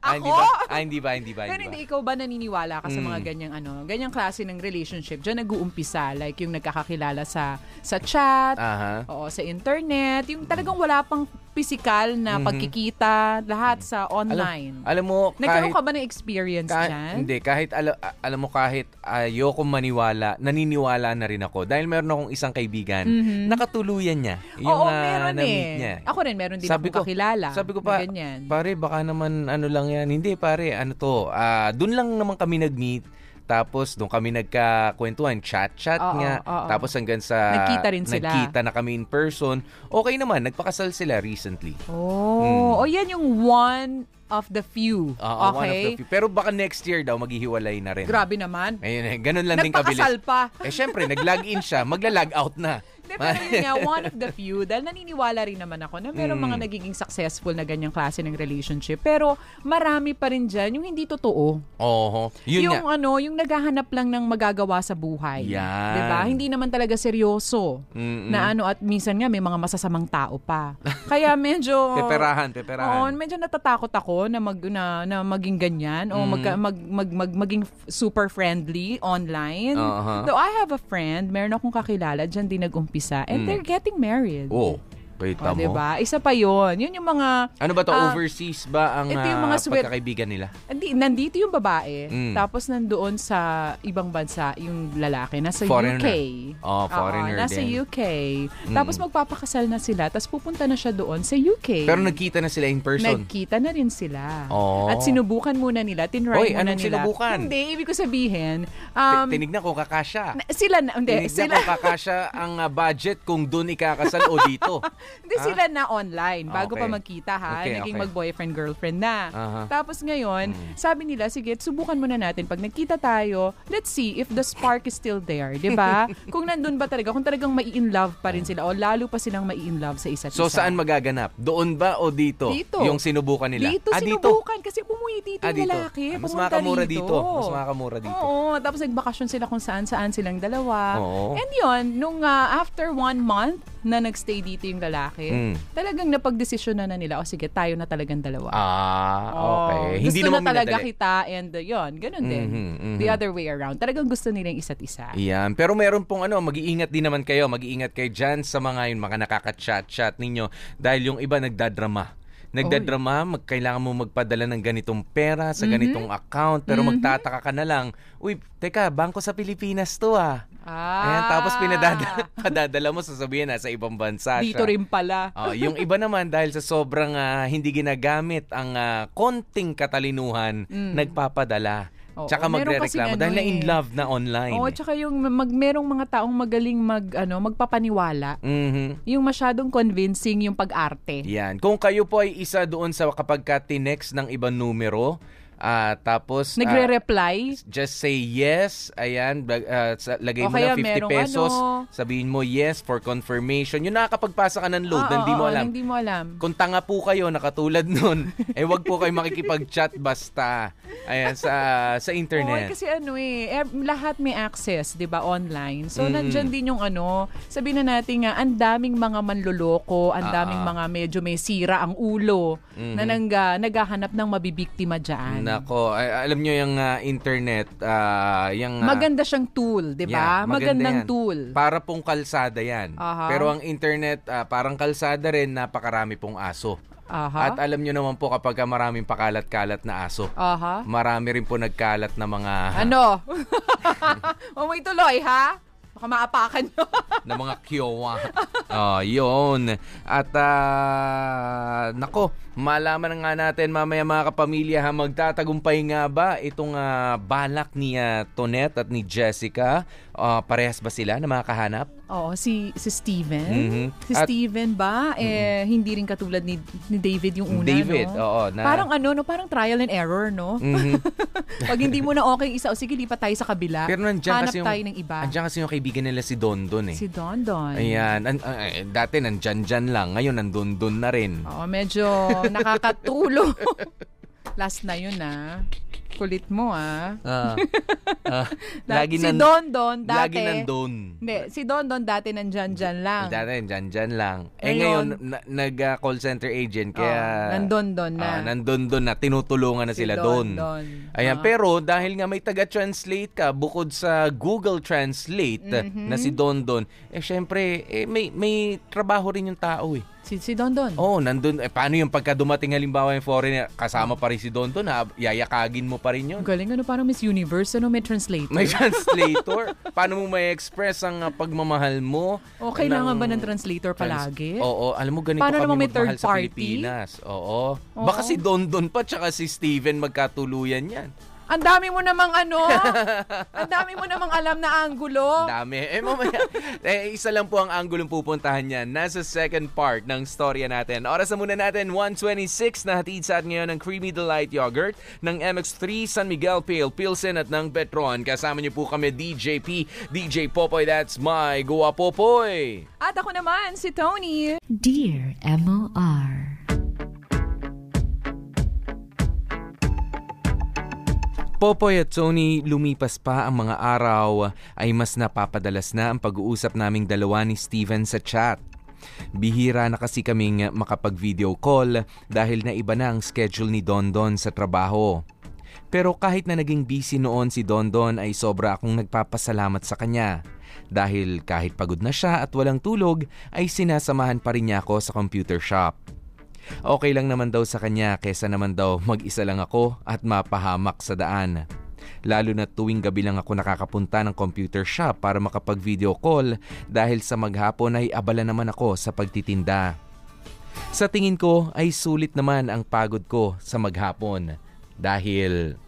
ah, hindi Ako? ba? Ah, hindi ba, hindi ba, Pero hindi hindi ba? ikaw ba naniniwala ka sa Mm. mga ganyang ano, ganyang klase ng relationship? Diyan nag-uumpisa like yung nagkakakilala sa sa chat, Aha. oo, sa internet, yung talagang wala pang physical na Mhm. pagkikita, lahat sa online. Alam mo, Nagkaroon kahit... ka ba ng experience Ka- dyan? Hindi, kahit ala- a- alam mo kahit ayoko maniwala, naniniwala na rin ako dahil meron akong isang kaibigan, Mhm. nakatuluyan niya. Yung Oo, ah, meron na-meet eh. niya. Ako rin, meron din Sabi akong ko- kakilala. Sabi ko pa, ganyan. pare baka naman ano lang yan. Hindi pare, ano to, ah doon lang naman kami nag-meet. Tapos doon kami nagkakwentuhan, chat-chat Oo, nga. oo. Tapos hanggang sa Nagkita rin sila. Nagkita na kami in person. Okay naman, nagpakasal sila recently. Oh, oh yan yung one of the few. Oo, one of okay? the few. Pero baka next year daw maghihiwalay na rin. Grabe naman. Ayun eh, ganun lang din kabilis. Nagpakasal pa. Eh syempre, nag-log in siya, magla-log out na. Pero yun nga, one of the few. Dahil naniniwala rin naman ako na meron Mm. mga nagiging successful na ganyang klase ng relationship. Pero marami pa rin dyan yung hindi totoo. Oo. Yun yung nga. ano, yung naghahanap lang ng magagawa sa buhay. Yan. 'Di ba? Hindi naman talaga seryoso. Mm-mm. Na ano at minsan nga may mga masasamang tao pa. Kaya medyo Peperahan, Oo, peperahan. medyo natatakot ako na mag na, na maging ganyan o Mm. magka- mag, mag, mag, maging super friendly online. Uh-huh. Though I have a friend, meron akong kakilala diyan din nag-umpisa and Mm. they're getting married. Oh. Kita O, mo. diba? Isa pa yon Yun yung mga... Ano ba to? Ah, overseas ba ang ito yung ah, mga sweat- pagkakaibigan nila? Hindi, nandito yung babae, Mm. tapos nandoon sa ibang bansa yung lalaki, nasa Foreigner. UK. Oh, foreigner nasa din. UK. Tapos magpapakasal na sila, tapos pupunta na siya doon sa UK. Pero nagkita na sila in person. Nagkita na rin sila. Oh. At sinubukan muna nila, tinry Hoy, muna anong nila. sinubukan? Hindi, ibig ko sabihin, um, Tinignan ko kakasya. na- sila na, hindi, Tinignan sila, ko kakasya ang ah, budget kung doon ikakasal o dito. hindi Ah? sila na online bago Okay. pa magkita ha. Okay, Naging okay. mag-boyfriend-girlfriend na. Aha. Tapos ngayon, Mm. sabi nila, sige, subukan muna natin. Pag nagkita tayo, let's see if the spark is still there, 'di ba? kung nandun ba talaga, kung talagang mai-in love pa rin sila o lalo pa silang mai-in love sa isa't So isa. saan magaganap? Doon ba o dito? Dito. Yung sinubukan nila? Dito ah, sinubukan kasi umuwi dito Ah, yung dito. lalaki. Ah, mas makakamura rito. dito. Mas makakamura dito. Oo, tapos nagbakasyon sila kung saan-saan silang dalawa. Oo. And yun, nung ah, after one month na nagstay dito yung lalaki, Mm. talagang napagdesisyon na na nila, o sige, tayo na talagang dalawa. Ah, Oo, okay. gusto Hindi na naman talaga minadali. kita and uh, yun, ganun din. Mhm, mhm. The other way around. Talagang gusto nila yung isa't isa. Yan. Pero meron pong ano, mag-iingat din naman kayo. Mag-iingat kayo dyan sa mga yun, mga nakaka-chat-chat ninyo. Dahil yung iba nagdadrama. Nagdadrama, mag, kailangan mo magpadala ng ganitong pera sa ganitong account. Pero magtataka ka na lang, uy, teka, bangko sa Pilipinas to ah. Ah. Ayan, tapos pinadadala padadala mo, sasabihin na sa ibang bansa Dito siya. rin pala. Oh, yung iba naman dahil sa sobrang ah, hindi ginagamit ang ah, konting katalinuhan, nagpapadala. Oo, Tsaka magre-reklamo dahil ano na in eh. love na online. Oo, tsaka yung mag, merong mga taong magaling mag, ano, magpapaniwala. Mhm. Yung masyadong convincing yung pag-arte. Yan. Kung kayo po ay isa doon sa kapag ka tinext ng ibang numero, ah, tapos ah, Nagre-reply. just say yes, ayan, sa- lagay O mo na 50 merong pesos, ano. sabihin mo yes for confirmation. Yung nakakapagpasa ka ng load, Ah, na hindi mo alam. Hindi mo alam. Kung tanga po kayo na katulad nun, eh wag po kayo makikipag-chat basta ayan, sa sa internet. kasi ano eh, eh, lahat may access, 'di ba, online. So Mm. nandyan din yung ano, sabihin na natin nga ang daming mga manloloko, ang daming mga medyo may sira ang ulo na nang, naghahanap ng mabibiktima diyan. Nako, ay, alam nyo yung ah, internet, ah, yung ah, Maganda siyang tool, 'di Yeah, ba? maganda Magandang yan. tool. Para pong kalsada yan. Aha. Pero ang internet, ah, parang kalsada rin, napakarami pong aso. Aha. At alam nyo naman po kapag ka maraming pakalat-kalat na aso, Aha. marami rin po nagkalat na mga Ano? Huwag mo ituloy, ha? Baka maapakan nyo. na mga kiowa. oh, yun. At ah, nako, malaman nga natin mamaya mga kapamilya ha, magtatagumpay nga ba itong ah, balak ni ah, Tonet at ni Jessica? Ah, parehas ba sila na makakahanap? Oo, si, si Steven. Mhm. Si At- Steven ba? Eh, hindi rin katulad ni, ni David yung una, David, no? oo. Na, Parang ano, no? Parang trial and error, no? Mhm. Pag hindi mo na okay isa, o sige, lipat tayo sa kabila. Pero nandiyan Hanap kasi yung, tayo ng iba. Andiyan kasi yung kaibigan nila si Don Don eh. Si Don Don. Ayan. An- eh, dati nandyan dyan lang. Ngayon nandun dun na rin. Oo, medyo nakakatulo. Last na yun, ah. Kulit mo, ah. Ah, La- lagi si nan- Don Don, dati. Lagi nandun. Hindi, si Don Don dati nandyan dyan lang. Dati dyan dyan lang. Eh Ngayon- ngayon, na- nag-call center agent kaya... Oo, nandun don na. Ah, nandun doon na. Tinutulungan na Si sila Don. Don. Ayan, Ah. pero dahil nga may taga-translate ka, bukod sa Google Translate Mhm. na si Don Don, eh syempre, eh, may, may trabaho rin yung tao eh. Si, si Don Don. Oh, nandun. Eh, paano yung pagka dumating halimbawa yung foreigner, kasama pa rin si Don Don, ha? yayakagin mo pa rin yun. Galing, ano, parang Miss Universe, ano, may translator. May translator. paano mo may express ang ah, pagmamahal mo? O, kailangan ng ba ng translator trans- palagi? Oo, alam mo ganito Paano kami may third sa party? Pilipinas. Oo. Oo. Baka si Don Don pa tsaka si Steven magkatuluyan yan. Ang dami mo namang ano, ang dami mo namang alam na angulo. Dami. Eh, mamaya, eh, isa lang po ang anggulong pupuntahan niyan. Nasa second part ng storya natin. Oras na muna natin, 126 na hatid sa atin ngayon ng Creamy Delight Yogurt, ng MX3, San Miguel Pale, Pilsen at ng Petron. Kasama niyo po kami, DJP, DJ Popoy, that's my Goa Popoy. At ako naman, si Tony. Dear M.O.R. Popoy at Tony, lumipas pa ang mga araw ay mas napapadalas na ang pag-uusap naming dalawa ni Steven sa chat. Bihira na kasi kaming makapag-video call dahil na iba na ang schedule ni Don Don sa trabaho. Pero kahit na naging busy noon si Don Don ay sobra akong nagpapasalamat sa kanya Dahil kahit pagod na siya at walang tulog, ay sinasamahan pa rin niya ako sa computer shop. Okay lang naman daw sa kanya kesa naman daw mag-isa lang ako at mapahamak sa daan. Lalo na tuwing gabi lang ako nakakapunta ng computer shop para makapag-video call dahil sa maghapon ay abala naman ako sa pagtitinda. Sa tingin ko ay sulit naman ang pagod ko sa maghapon dahil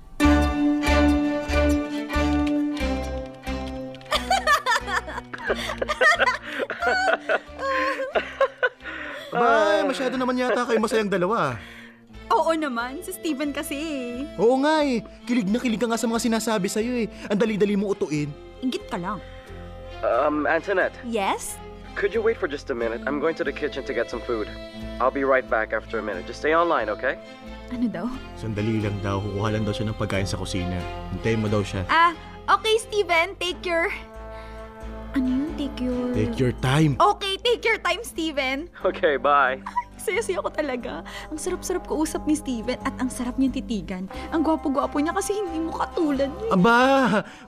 Ba, masyado naman yata kayo masayang dalawa. Oo naman, si Steven kasi. Oo nga eh. Kilig na kilig ka nga sa mga sinasabi sa'yo eh. Ang dali-dali mo utuin. Ingit ka lang. Um, Antoinette, Yes? could you wait for just a minute? I'm going to the kitchen to get some food. I'll be right back after a minute. Just stay online, okay? Ano daw? Sandali lang daw. Kukuha lang daw siya ng pagkain sa kusina. Hintayin mo daw siya. Ah, okay Steven, take your... Ano yun, take your... Take your time. Okay, take your time, Steven. Okay, bye. Saya-saya ko talaga. Ang sarap-sarap ko usap ni Steven at ang sarap niyang titigan. Ang gwapo-gwapo niya kasi hindi mo katulad niya. Aba,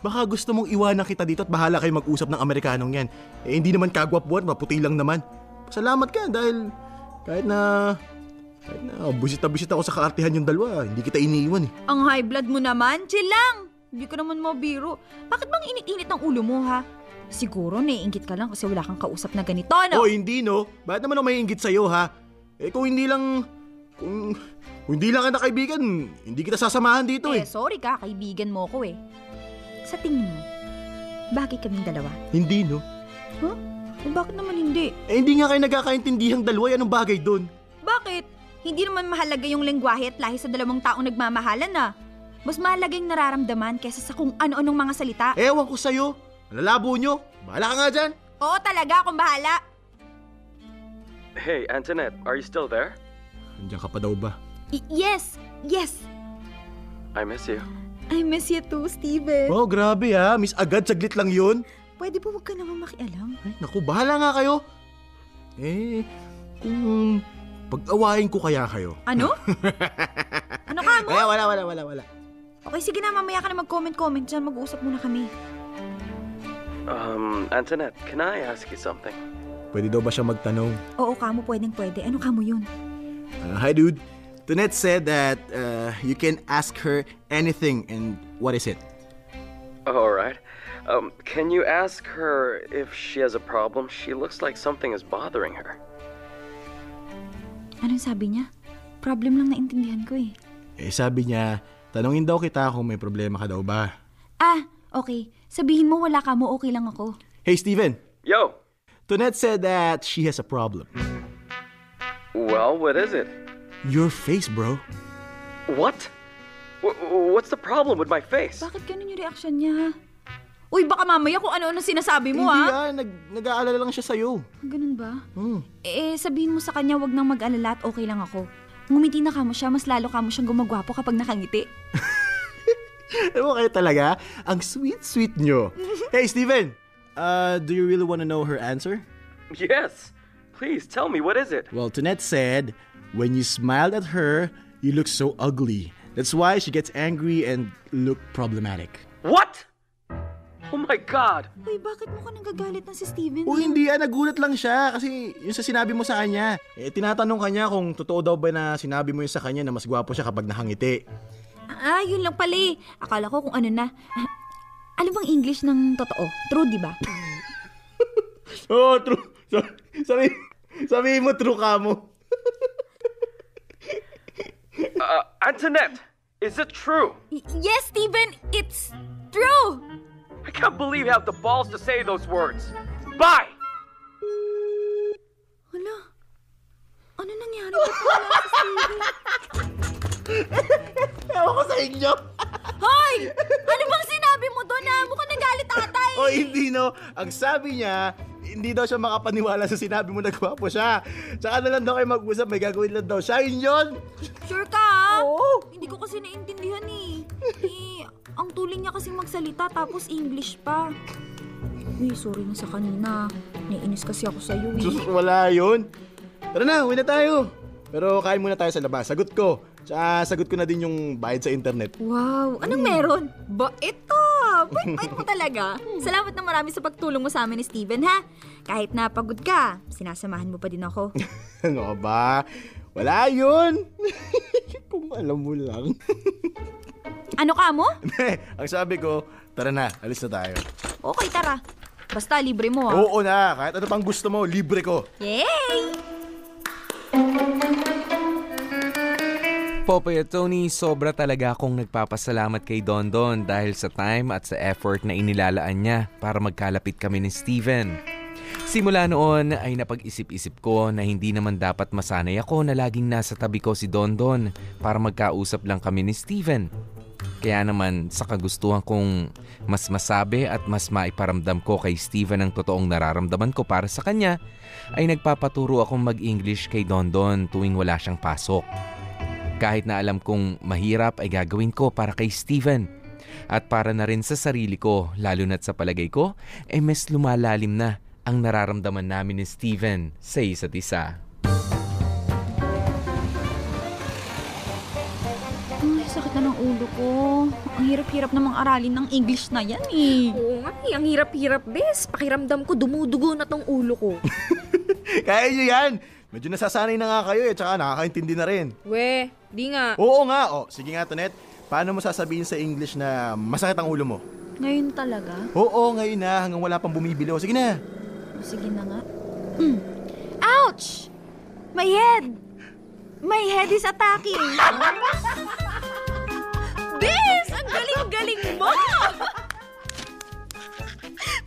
baka gusto mong iwanan kita dito at bahala kayo mag-usap ng Amerikanong yan. Eh, hindi naman kagwapuan, maputi lang naman. Salamat ka dahil kahit na... Kahit na busit na busit ako sa kaartihan yung dalawa, hindi kita iniiwan eh. Ang high blood mo naman, chill lang. Hindi ko naman mabiro. Bakit bang init-init ang ulo mo, ha? Siguro naiingit ka lang kasi wala kang kausap na ganito, no? Oh, hindi no. Bakit naman ako maiinggit sa'yo ha? Eh kung hindi lang... Kung, kung hindi lang kita kaibigan, hindi kita sasamahan dito eh, eh. sorry ka, kaibigan mo ko eh. Sa tingin mo, bagay kaming dalawa. Hindi no. Huh? Eh, bakit naman hindi? Eh hindi nga kayo nagkakaintindihang dalawa, anong bagay doon? Bakit? Hindi naman mahalaga yung lengguwahe at lahi sa dalawang taong nagmamahalan na. Mas mahalaga yung nararamdaman kesa sa kung ano-anong mga salita. Ewan ko sa'yo. Lalabo nyo. Bahala ka nga dyan. Oo talaga, akong bahala. Hey, Antoinette, are you still there? Andiyan ka pa daw ba? Y- yes, yes. I miss you. I miss you too, Steven. Oh, grabe ha. Miss agad, saglit lang yun. Pwede ba huwag ka naman makialam? Ay, naku, bahala nga kayo. Eh, kung pag-awain ko kaya kayo. Ano? ano ka mo? Eh, wala, wala, wala, wala. Okay, sige na, mamaya ka na mag-comment-comment dyan. Mag-uusap muna kami. Um, Antoinette, can I ask you something? Pwede daw ba siya magtanong? Oo, kamo, pwedeng pwede. Ano kamo yun? Uh, hi, dude. Tonette said that uh, you can ask her anything, and what is it? All right. Um, can you ask her if she has a problem? She looks like something is bothering her. Anong sabi niya? Problem lang naintindihan ko eh. Eh, sabi niya, tanongin daw kita kung may problema ka daw ba. Ah, okay. Sabihin mo wala ka mo, okay lang ako. Hey, Steven. Yo! Tonette said that she has a problem. Well, what is it? Your face, bro. What? W- what's the problem with my face? Bakit ganun yung reaction niya? Uy, baka mamaya kung ano-ano sinasabi mo, Hindi ha? ah, nag, nag-aalala lang siya sa'yo. Ganun ba? Hmm. Eh, sabihin mo sa kanya wag nang mag-alala at okay lang ako. Ngumiti na kamo siya, mas lalo kamo siyang gumagwapo kapag nakangiti. Alam mo kayo talaga, ang sweet-sweet nyo. hey, Steven. Uh, do you really want to know her answer? Yes. Please tell me, what is it? Well, Tonette said, when you smiled at her, you look so ugly. That's why she gets angry and look problematic. What? Oh my god! Uy, bakit mo ka nagagalit na si Steven? O hindi ah, nagulat lang siya kasi yung sa sinabi mo sa kanya. Eh, tinatanong kanya kung totoo daw ba na sinabi mo yun sa kanya na mas gwapo siya kapag nakangiti. Ah, yun lang pala eh. Akala ko kung ano na. Ah, Ano bang English ng totoo? True, di ba? Oo, oh, true. Sabi, sabi, sabi mo true ka mo. Uh, Antoinette, is it true? Y- yes, Steven! It's true! I can't believe you have the balls to say those words. Bye! Hala. Ano nangyari? Ba't wala si Steven? Ewan ko sa inyo. Hoy! Ano bang sinabi mo doon na mukhang nagalit ata eh? O hindi no, ang sabi niya, hindi daw siya makapaniwala sa sinabi mo na gwapo siya. Tsaka na lang daw kayo mag-usap, may gagawin lang daw siya. Yun yun! Sure ka? ha? Oo. Hindi ko kasi naintindihan eh. Eh, ang tuling niya kasi magsalita tapos English pa. Uy, sorry na sa kanina. Naiinis kasi ako sa'yo eh. Sus, wala yun. Tara na, uwi na tayo. Pero kain muna tayo sa labas. Sagot ko. Tsaka sagot ko na din yung bayad sa internet. Wow, anong meron? Ba ito? Bait-bait mo talaga. Salamat na marami sa pagtulong mo sa amin ni Steven, ha? Kahit napagod ka, sinasamahan mo pa din ako. ano ba? Wala yun. Kung alam mo lang. Ano ka mo? Ang sabi ko, tara na, alis na tayo. Okay, tara. Basta libre mo, ha? Oo na, kahit ano pang gusto mo, libre ko. Yay! Popoy at Tony, sobra talaga akong nagpapasalamat kay Dondon dahil sa time at sa effort na inilalaan niya para magkalapit kami ni Steven. Simula noon ay napag-isip-isip ko na hindi naman dapat masanay ako na laging nasa tabi ko si Dondon para magkausap lang kami ni Steven. Kaya naman sa kagustuhan kong mas masabi at mas maiparamdam ko kay Steven ang totoong nararamdaman ko para sa kanya, ay nagpapaturo akong mag-English kay Dondon tuwing wala siyang pasok. Kahit na alam kong mahirap ay gagawin ko para kay Steven. At para na rin sa sarili ko, lalo na't sa palagay ko, ay mas lumalalim na ang nararamdaman namin ni Steven sa isa't isa. Ay, sakit na ng ulo ko. Ang hirap-hirap namang aralin ng English na yan, eh. Oo nga, eh, ang hirap-hirap, bes. Pakiramdam ko, dumudugo na tong ulo ko. Kaya nyo yan. Medyo nasasanay na nga kayo eh, tsaka nakakaintindi na rin. We, di nga. Oo nga, oh. Sige nga, Tonet. Paano mo sasabihin sa English na masakit ang ulo mo? Ngayon talaga? Oo, ngayon na, hanggang wala pang bumibili. O, sige na. Sige na nga. Mm. Ouch! My head! My head is attacking! Bes, ang galing-galing mo!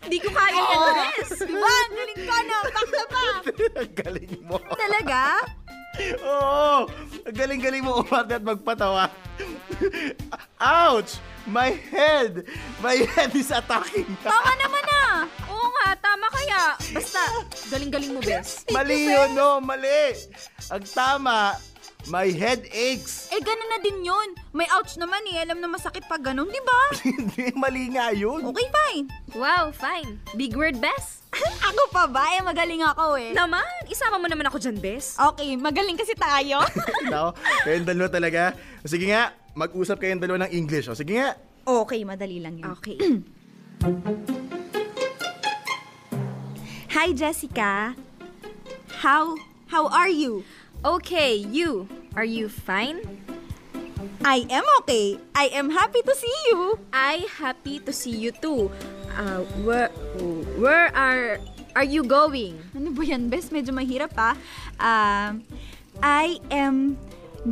Di ko kaya yan, bes. diba? Ang galing ka na! Back na back! Ang galing mo. Talaga? Oo! Ang galing-galing mo umarte at magpatawa. Ouch! My head! My head is attacking. Tama naman ah! Oo nga, tama kaya. Basta, galing-galing mo, bes. Mali yun, no? Mali! Ang tama, my head aches. Eh, ganun na din yun. May ouch naman eh. Alam na masakit pag ganun, di ba? Hindi, mali nga yun. Okay, fine. Wow, fine. Big word, bes. Ako pa ba? Eh, magaling ako eh. Naman, isama mo naman ako dyan, bes. Okay, magaling kasi tayo. Nako, kayong dalawa talaga. Sige nga, mag-usap kayong dalawa ng English. O, sige nga. okay, madali lang yun. Okay. Hi, Jessica. How, how are you? Okay, you. Are you fine? I am okay. I am happy to see you. I happy to see you too. Uh, where, where are, are you going? Ano ba yan, bes? Medyo mahirap ah. Um, I am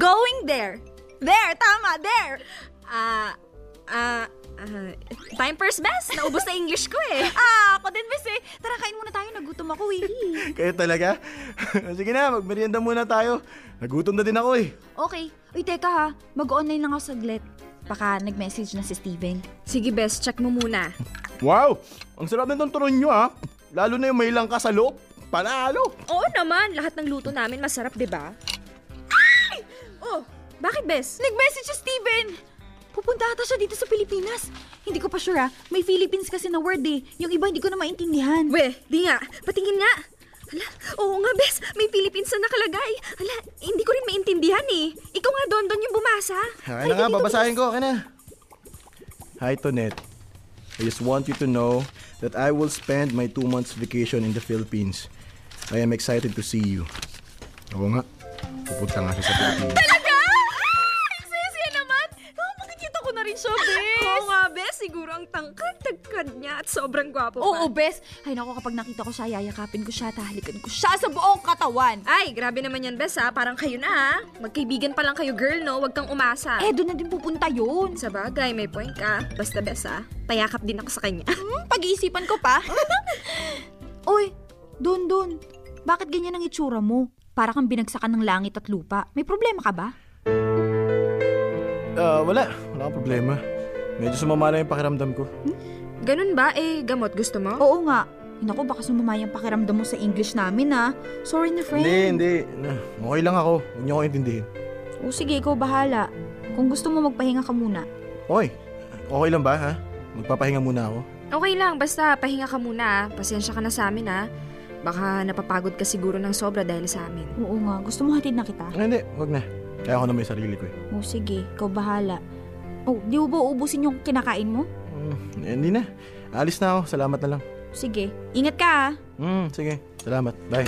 going there. There, tama, there. Ah, ah, ah, time first best. Naubos na English ko eh. Ah, ako din, bes eh. Tara, kain muna tayo. Nagutom ako eh. Kayo talaga? sige na, magmerienda muna tayo. Nagutom na din ako eh. Okay. Uy, teka ha. Mag-online lang ako saglit. Baka nag-message na si Steven. Sige, best. Check mo muna. Wow! Ang sarap nitong turon nyo ha. Lalo na yung may lang ka sa loob. Panalo! Oo naman. Lahat ng luto namin masarap, di ba? Oh, bakit, bes? Nag-message si Steven! Pupunta ata siya dito sa Pilipinas. Hindi ko pa sure ah. May Philippines kasi na word eh. Yung iba hindi ko na maintindihan. We, di nga. Patingin nga. Hala, oo nga, bes. May Philippines na nakalagay. Hala, hindi ko rin maintindihan eh. Ikaw nga, Don Don, yung bumasa. Kaya na nga, babasahin ko. Kaya na. Hi, Tonet. I just want you to know that I will spend my two months vacation in the Philippines. I am excited to see you. Ako nga. Pupunta nga siya sa Pilipinas. Talaga? Rin siya, bes. Oo nga, bes. Siguro ang tangkad-tagkad niya at sobrang gwapo pa. Oo, bes. Ay nako, kapag nakita ko siya, yayakapin ko siya, tahalikan ko siya sa buong katawan. Ay, grabe naman yan, bes ha. Parang kayo na ha. Magkaibigan pa lang kayo, girl, no? Huwag kang umasa. Eh, doon na din pupunta yun. Sa bagay, may point ka. Basta, bes ha. Tayakap din ako sa kanya. Hmm, pag-iisipan ko pa. Uy, Don Don, bakit ganyan ang itsura mo? Para kang binagsakan ng langit at lupa. May problema ka ba? Ah, wala. Wala akong problema. Medyo sumama na yung pakiramdam ko. Ganun ba? Eh, gamot gusto mo? Oo nga. Ay, naku, baka sumama yung pakiramdam mo sa English namin ah. Sorry na, friend. Hindi, hindi. Na, Okay lang ako. Huwag niyo ako intindihin. O sige, ikaw bahala. Kung gusto mo magpahinga ka muna. Okay. Okay lang ba, ha? Magpapahinga muna ako. Okay lang, basta pahinga ka muna. ah. Pasensya ka na sa amin ha. Baka napapagod ka siguro ng sobra dahil sa amin. Oo nga, gusto mo hatid na kita? Hindi, wag na. Kaya ako na may sarili ko eh. O sige, ikaw bahala. Oh, di mo ba uubusin yung kinakain mo? Eh, hindi na. Alis na ako. Salamat na lang. Sige, ingat ka ah. Hmm, sige. Salamat. Bye.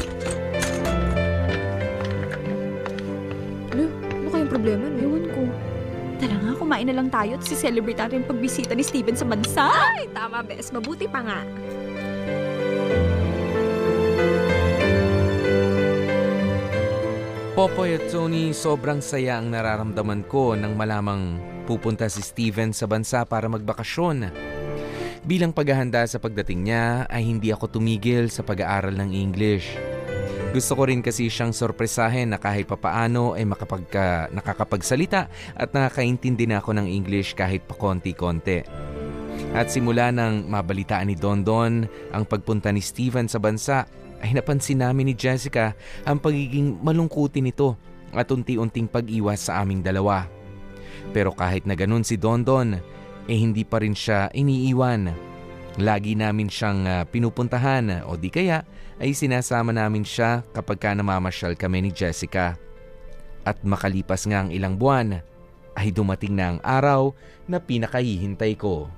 Ano? Ano kayong problema? No? Ewan ko. Tara nga, kumain na lang tayo at celebrate natin yung pagbisita ni Steven sa bansa. Ay, tama, bes. Mabuti pa nga. Popoy at Tony, sobrang saya ang nararamdaman ko nang malamang pupunta si Steven sa bansa para magbakasyon. Bilang paghahanda sa pagdating niya ay hindi ako tumigil sa pag-aaral ng English. Gusto ko rin kasi siyang sorpresahin na kahit papaano ay makapagka, nakakapagsalita at nakakaintindi na ako ng English kahit pa konti-konti. At simula nang mabalitaan ni Dondon ang pagpunta ni Steven sa bansa, ay napansin namin ni Jessica ang pagiging malungkutin nito at unti-unting pag-iwas sa aming dalawa. Pero kahit na ganun si Dondon, eh hindi pa rin siya iniiwan. Lagi namin siyang ah, pinupuntahan o di kaya ay sinasama namin siya kapag ka namamasyal kami ni Jessica. At makalipas nga ang ilang buwan, ay dumating na ang araw na pinakahihintay ko.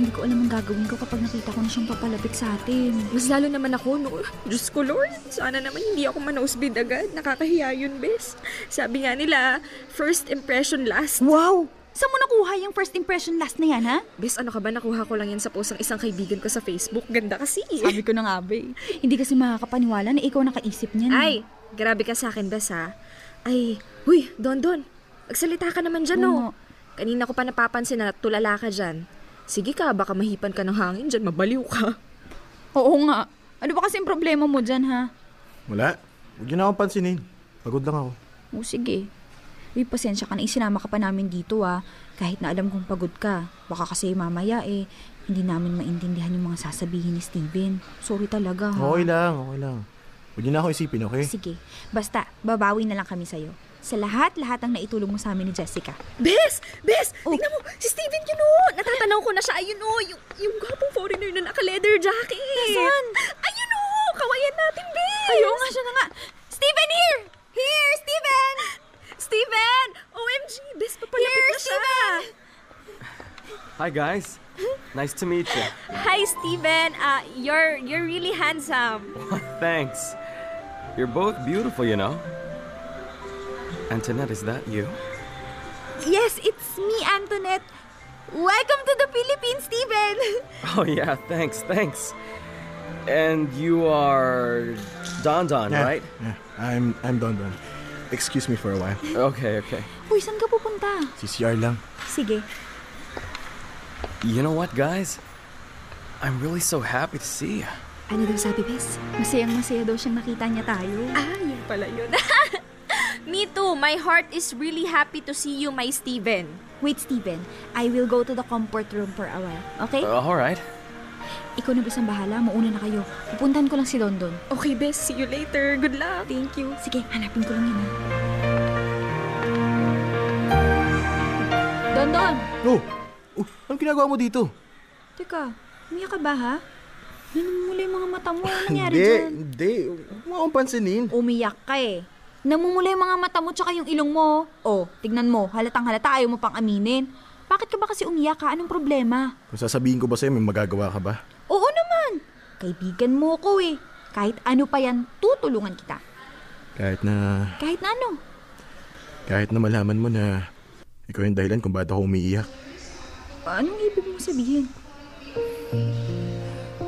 Hindi ko alam ang gagawin ko kapag nakita ko na siyang papalapit sa atin. Mas lalo naman ako, no? Diyos ko, Lord. Sana naman hindi ako manausbid agad. Nakakahiya yun, bes. Sabi nga nila, first impression last. Wow! Saan mo nakuha yung first impression last na yan, ha? Bes, ano ka ba? Nakuha ko lang yan sa post ng isang kaibigan ko sa Facebook. Ganda kasi. Sabi ko na nga, be. Hindi kasi makakapaniwala na ikaw nakaisip niyan. Ay, grabe ka sa akin, bes, ha? Ay, huy, Don Don. Magsalita ka naman dyan, no? Oo. Kanina ko pa napapansin na tulala ka dyan. Sige ka, baka mahipan ka ng hangin dyan, mabaliw ka. Oo nga. Ano ba kasi yung problema mo dyan, ha? Wala. Huwag niyo na akong pansinin. Pagod lang ako. O sige. Uy, pasensya ka na isinama ka pa namin dito ah. Kahit na alam kong pagod ka. Baka kasi mamaya eh, hindi namin maintindihan yung mga sasabihin ni Steven. Sorry talaga ha. Okay lang, okay lang. Huwag niyo na ako isipin, okay? Sige, basta babawi na lang kami sa'yo. Sa lahat-lahat ang naitulong mo sa amin ni Jessica. Bes! Bes! Oh. Tingnan mo! Si Steven yun o! Natatanaw ko na siya. Ayun o! Yung, yung gwapong foreigner na naka-leather jacket. Nasaan? Ayun o! Kawayan natin, Bes! Ayaw nga siya na nga. Steven, here! Here, Steven! Steven! OMG! Bes, papalapit Here, na siya. Hi, guys. Nice to meet you. Hi, Steven. Uh, you're, you're really handsome. Thanks. You're both beautiful, you know. Antoinette, is that you? Yes, it's me, Antoinette. Welcome to the Philippines, Steven! Oh, yeah, thanks, thanks. And you are Don Don, Yeah, right? Yeah, I'm, I'm Don Don. Excuse me for a while. Okay, okay. Uy, saan ka pupunta? CCR lang. Sige. You know what, guys? I'm really so happy to see you. Ano daw sabi, Bes? Masayang masaya daw siyang nakita niya tayo. Ah, yun pala yun. Me too. My heart is really happy to see you, my Steven. Wait, Steven. I will go to the comfort room for a while. Okay? Uh, all right. Ikaw na basang bahala. Mauna na kayo. Pupuntahan ko lang si Dondon. Okay, Bes. See you later. Good luck. Thank you. Sige, hanapin ko lang yun. ha? Dondon! Oh! oh anong ginagawa mo dito? Teka, umiyak ka ba ha? Namumula yung mga mata mo. Ano nangyari hindi, dyan? hindi. Huwag mo akong pansinin. Umiyak ka eh. Namumula yung mga mata mo tsaka yung ilong mo. Oh, tignan mo. Halatang halata ayaw mo pang aminin. Bakit ka ba kasi umiyak ka? Anong problema? Kung sasabihin ko ba sa'yo, may magagawa ka ba? Oo naman. Kaibigan mo ko eh. Kahit ano pa yan, tutulungan kita. Kahit na, Kahit na ano. kahit na malaman mo na ikaw yung dahilan kung bakit ako umiiyak. Anong ibig mo sabihin?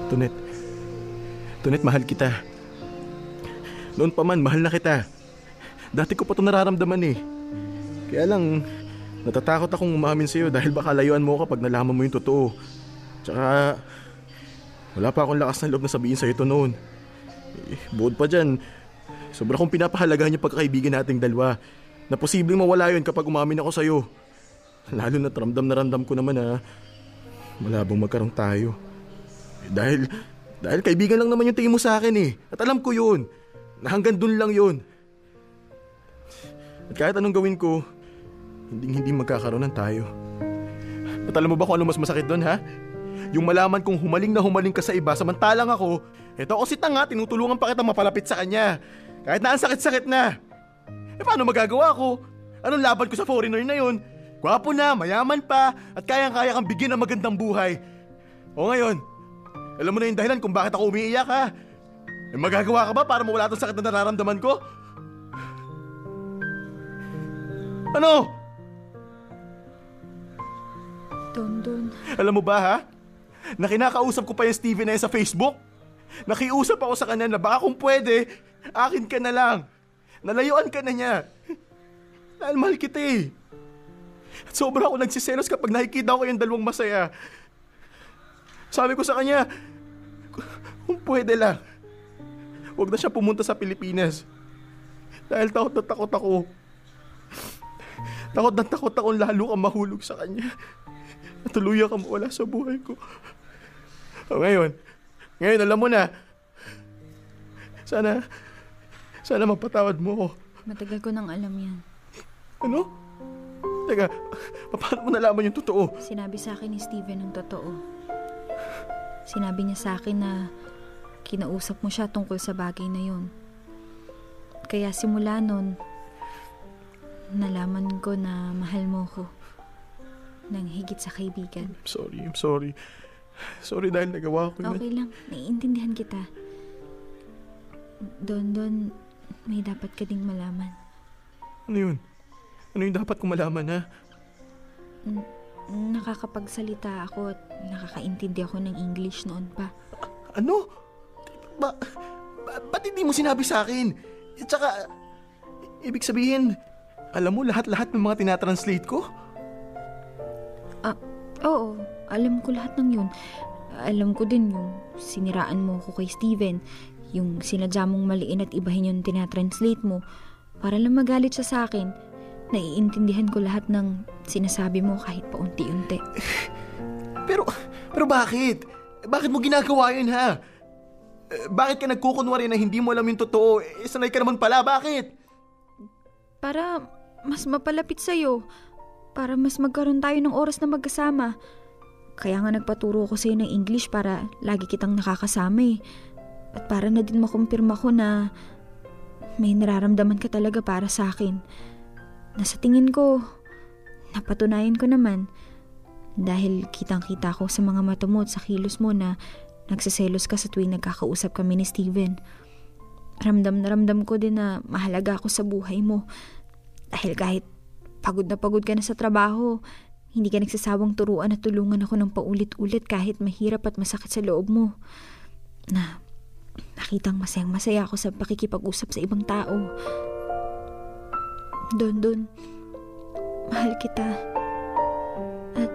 Tunet. Tunet, mahal kita. Noon pa man, mahal na kita. Dati ko pa ito nararamdaman eh. Kaya lang, natatakot akong umamin sa'yo dahil baka layuan mo ako pag nalaman mo yung totoo. Tsaka, wala pa akong lakas ng loob na sabihin sa'yo ito noon. Eh, bukod pa dyan, sobra kong pinapahalagahan yung pagkakaibigan nating dalawa na posibleng mawala yun kapag umamin ako sa'yo. Lalo na ramdam na ramdam ko naman na malabong magkaroon tayo. Eh, dahil, dahil kaibigan lang naman yung tingin mo sa akin eh. At alam ko yun. Na hanggang dun lang yun. At kahit anong gawin ko, hindi hindi magkakaroon ng tayo. At alam mo ba kung ano mas masakit doon ha? Yung malaman kong humaling na humaling ka sa iba samantalang ako, eto ako si tanga, tinutulungan pa kita mapalapit sa kanya. Kahit na ang sakit-sakit na. Eh paano magagawa ko? Anong laban ko sa foreigner na yun? Gwapo na, mayaman pa, at kayang-kaya kang bigyan ng magandang buhay. O ngayon, alam mo na yung dahilan kung bakit ako umiiyak ha? Eh, magagawa ka ba para mawala itong sakit na nararamdaman ko? Ano? Don Don, Alam mo ba ha? Na kinakausap ko pa yung Steven na yan sa Facebook? Nakiusap ako sa kanya na baka kung pwede, akin ka na lang. Nalayuan ka na niya. Dahil mahal kita eh. At sobra ako nagsiselos kapag nakikita ko yung dalawang masaya. Sabi ko sa kanya, kung pwede lang, huwag na siya pumunta sa Pilipinas. Dahil takot na takot ako. Takot na takot akong lalo kang mahulog sa kanya. At tuluyan kang mawala sa buhay ko. O ngayon, ngayon alam mo na. Sana, sana mapatawad mo ako. matagal ko nang alam yan. Ano? Teka, paano mo nalaman yung totoo? Sinabi sa akin ni Steven ng totoo. Sinabi niya sa akin na kinausap mo siya tungkol sa bagay na yun. Kaya simula nun, nalaman ko na mahal mo ko. Nang higit sa kaibigan. I'm sorry, I'm sorry. Sorry dahil nagawa ko yun. Okay lang, naiintindihan kita. Don, Don, may dapat ka ding malaman. Ano yun? Ano yung dapat kong malaman ha? N- nakakapagsalita ako at nakakaintindi ako ng English noon pa. Ano? Ba, ba ba't hindi mo sinabi sa akin? At saka, i- ibig sabihin, alam mo lahat-lahat ng mga tinatranslate ko? Ah, oo. Alam ko lahat ng yun. Alam ko din yung siniraan mo ko kay Steven. Yung sinadya mong maliin at ibahin yung tinatranslate mo. Para lang magalit siya sa akin. Naiintindihan ko lahat ng sinasabi mo kahit pa unti-unti. Pero, pero bakit? Bakit mo ginagawa yun ha? Bakit ka nagkukunwari na hindi mo alam yung totoo? Eh, sanay ka naman pala, bakit? Para mas mapalapit sa'yo. Para mas magkaroon tayo ng oras na magkasama. Kaya nga nagpaturo ko sa'yo ng English para lagi kitang nakakasama eh. At para na din makumpirma ko na may nararamdaman ka talaga para sa akin. Na sa tingin ko, napatunayan ko naman. Dahil kitang-kita ko sa mga mata mo at sa kilos mo na nagsiselos ka sa tuwing nagkakausap kami ni Steven. Ramdam na ramdam ko din na mahalaga ako sa buhay mo. Dahil kahit pagod na pagod ka na sa trabaho, hindi ka nagsasawang turuan at tulungan ako ng paulit-ulit kahit mahirap at masakit sa loob mo. Na nakitang masayang masaya ako sa pakikipag-usap sa ibang tao. Don, Don, mahal kita. At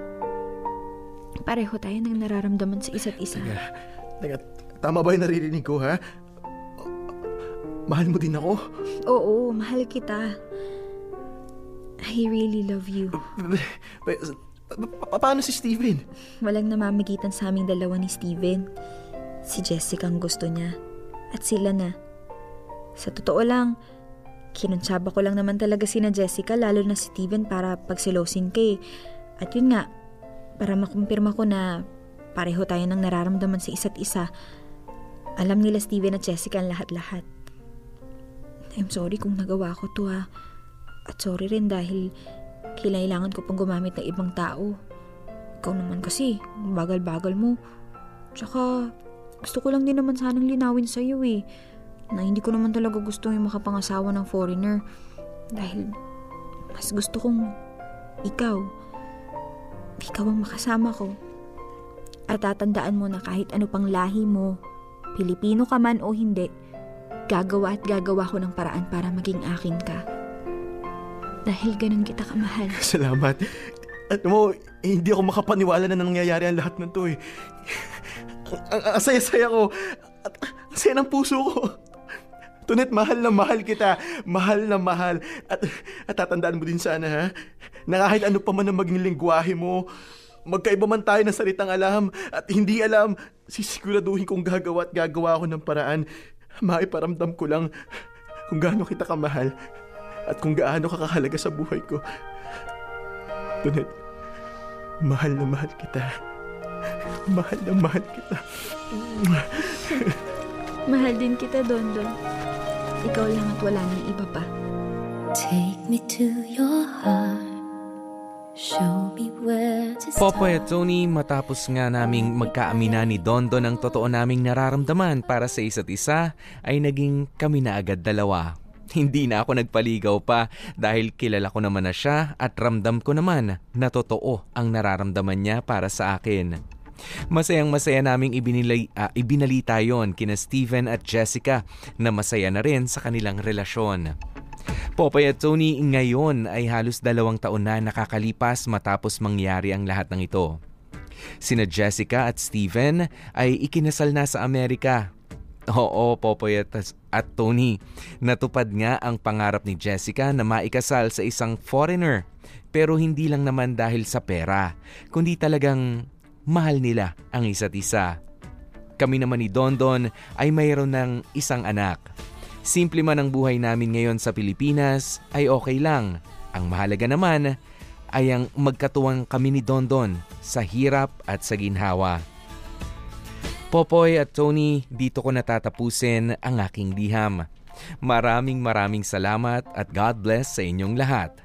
pareho tayo ng nararamdaman sa isa't isa. Teka, tama ba yung naririnig ko ha? Mahal mo din ako? Oo, mahal kita. I really love you. Pa- pa- paano si Steven? Walang namamagitan sa aming dalawa ni Steven. Si Jessica ang gusto niya. At sila na. Sa totoo lang, kinuntsaba ko lang naman talaga si na Jessica lalo na si Steven para pagsilosin kay. At yun nga, para makumpirma ko na pareho tayo ng nararamdaman sa isa't isa. Alam nila Steven at Jessica ang lahat-lahat. I'm sorry kung nagawa ko to ha. At sorry rin dahil kailangan ko pang gumamit ng ibang tao. Ikaw naman kasi, bagal-bagal mo. Tsaka, gusto ko lang din naman sanang linawin sa'yo eh. Na hindi ko naman talaga gusto yung makapangasawa ng foreigner. Dahil, mas gusto kong ikaw. Ikaw ang makasama ko. At tatandaan mo na kahit ano pang lahi mo, Pilipino ka man o hindi, gagawa at gagawa ko ng paraan para maging akin ka. Dahil ganun kita kamahal. Salamat. At mo, eh, hindi ako makapaniwala na nangyayari ang lahat ng to eh. Ang, saya-saya ko. At ang saya ng puso ko. Tunet, mahal na mahal kita. Mahal na mahal. At, at tatandaan mo din sana ha, na kahit ano pa man ang maging lingwahe mo, magkaiba man tayo ng salitang alam at hindi alam, sisiguraduhin kong gagawa at gagawa ako ng paraan. Maiparamdam ko lang kung gaano kita kamahal at kung gaano ka kahalaga sa buhay ko. Tunet, mahal na mahal kita. Mahal na mahal kita. Mahal din kita, Dondon. Ikaw lang at wala nang iba pa. Take me to your heart. Show me where to start. Popoy at Tony, matapos nga naming magkaamina ni Dondon ang totoo naming nararamdaman para sa isa't isa, ay naging kami na agad dalawa. Hindi na ako nagpaligaw pa dahil kilala ko naman na siya at ramdam ko naman na totoo ang nararamdaman niya para sa akin. Masayang masaya naming ibinilay, ah, ibinalita yon kina Steven at Jessica na masaya na rin sa kanilang relasyon. Popoy at Tony ngayon ay halos dalawang taon na nakakalipas matapos mangyari ang lahat ng ito. Sina Jessica at Steven ay ikinasal na sa Amerika. Oo, Popoy at, at Tony. Natupad nga ang pangarap ni Jessica na maikasal sa isang foreigner. Pero hindi lang naman dahil sa pera, kundi talagang mahal nila ang isa't isa. Kami naman ni Dondon ay mayroon ng isang anak. Simple man ang buhay namin ngayon sa Pilipinas ay okay lang. Ang mahalaga naman ay ang magkatuwang kami ni Dondon sa hirap at sa ginhawa. Popoy at Tony, dito ko natatapusin ang aking liham. Maraming maraming salamat at God bless sa inyong lahat.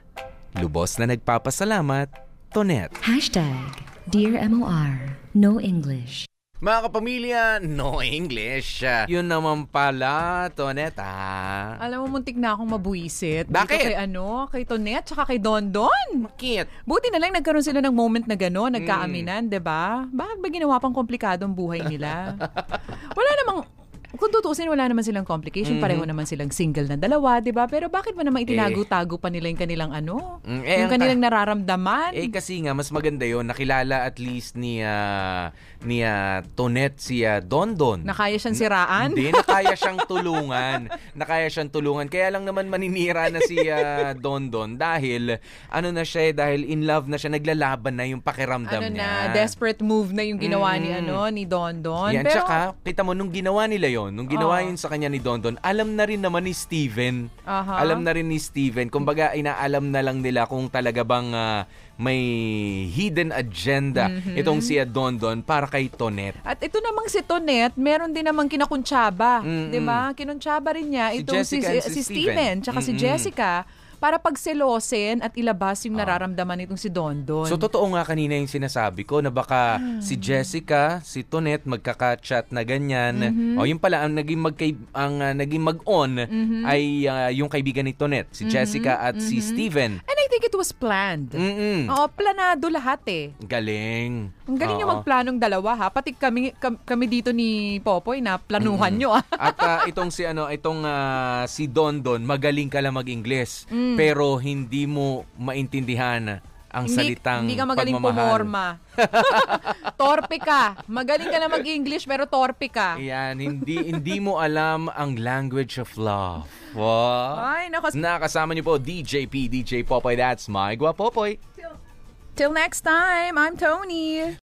Lubos na nagpapasalamat, Tonet. Hashtag Dear MOR. No English. Mga kapamilya, no English. Yun naman pala, Tonet ah. Alam mo, muntik na akong mabuisit. Bakit? Dito kay ano, kay Tonet, tsaka kay Dondon. Bakit? Buti na lang nagkaroon sila ng moment na gano'n, Mm. nagkaaminan, 'di ba? Bakit ba ginawa pang komplikado ang buhay nila? wala namang, kung tutusin, wala naman silang complication. Mm-hmm. Pareho naman silang single na dalawa, 'di ba? Pero bakit ba naman itinago-tago pa nila yung kanilang ano? Mm, eh, yung ang kanilang nararamdaman? Eh kasi nga mas maganda 'yon nakilala at least ni ah, ni ah, Tonet si ah, Dondon. na kaya siyang siraan? Hindi, nakaya siyang tulungan. nakaya siyang tulungan. Kaya lang naman maninira na si ah, Dondon dahil ano na siya eh, dahil in love na siya, naglalaban na yung pakiramdam ano niya. na, desperate move na yung ginawa ni Mm. ano ni Dondon. Yan, Pero, tsaka, kita mo, nung ginawa nila yon nung ginawa Oo. yun sa kanya ni Dondon, alam na rin naman ni Steven. Aha. Alam na rin ni Steven. Kumbaga, inaalam na lang nila kung talaga bang ah, may hidden agenda Mhm. itong si Dondon para kay Tonet. At ito namang si Tonet, meron din namang kinakuntsaba, Mm-mm. 'di ba? Kinuntsaba rin niya Si itong Jessica si, si si Steven, tsaka si Mm-mm. Jessica para pagselosin at ilabas yung nararamdaman nitong si Dondon. So totoo nga kanina yung sinasabi ko na baka Ah. si Jessica, si Tonet magkaka-chat na ganyan. Mhm. O yung pala ang naging magkay ang ah, naging mag-on Mhm. ay ah, yung kaibigan ni Tonet, si Jessica at si mhm. Steven. And I think it was planned. Mm-mm. Oo, planado lahat eh. Galing. Ang galing yung Oo. magplanong dalawa ha. Pati kami kam- kami dito ni Popoy na planuhan Mm-mm. nyo ah. At ah, itong si ano, itong ah, si Dondon, magaling ka lang mag-Ingles, Mm. Pero hindi mo maintindihan ang hindi, salitang hindi ka magaling pagmamahal. pumorma. torpe ka. Magaling ka na mag-English pero torpe ka. Yan, hindi hindi mo alam ang language of love. Wow. Ay, nakas- Nakasama niyo po DJ P, DJ Popoy. That's my Gwapopoy. Till next time, I'm Tony.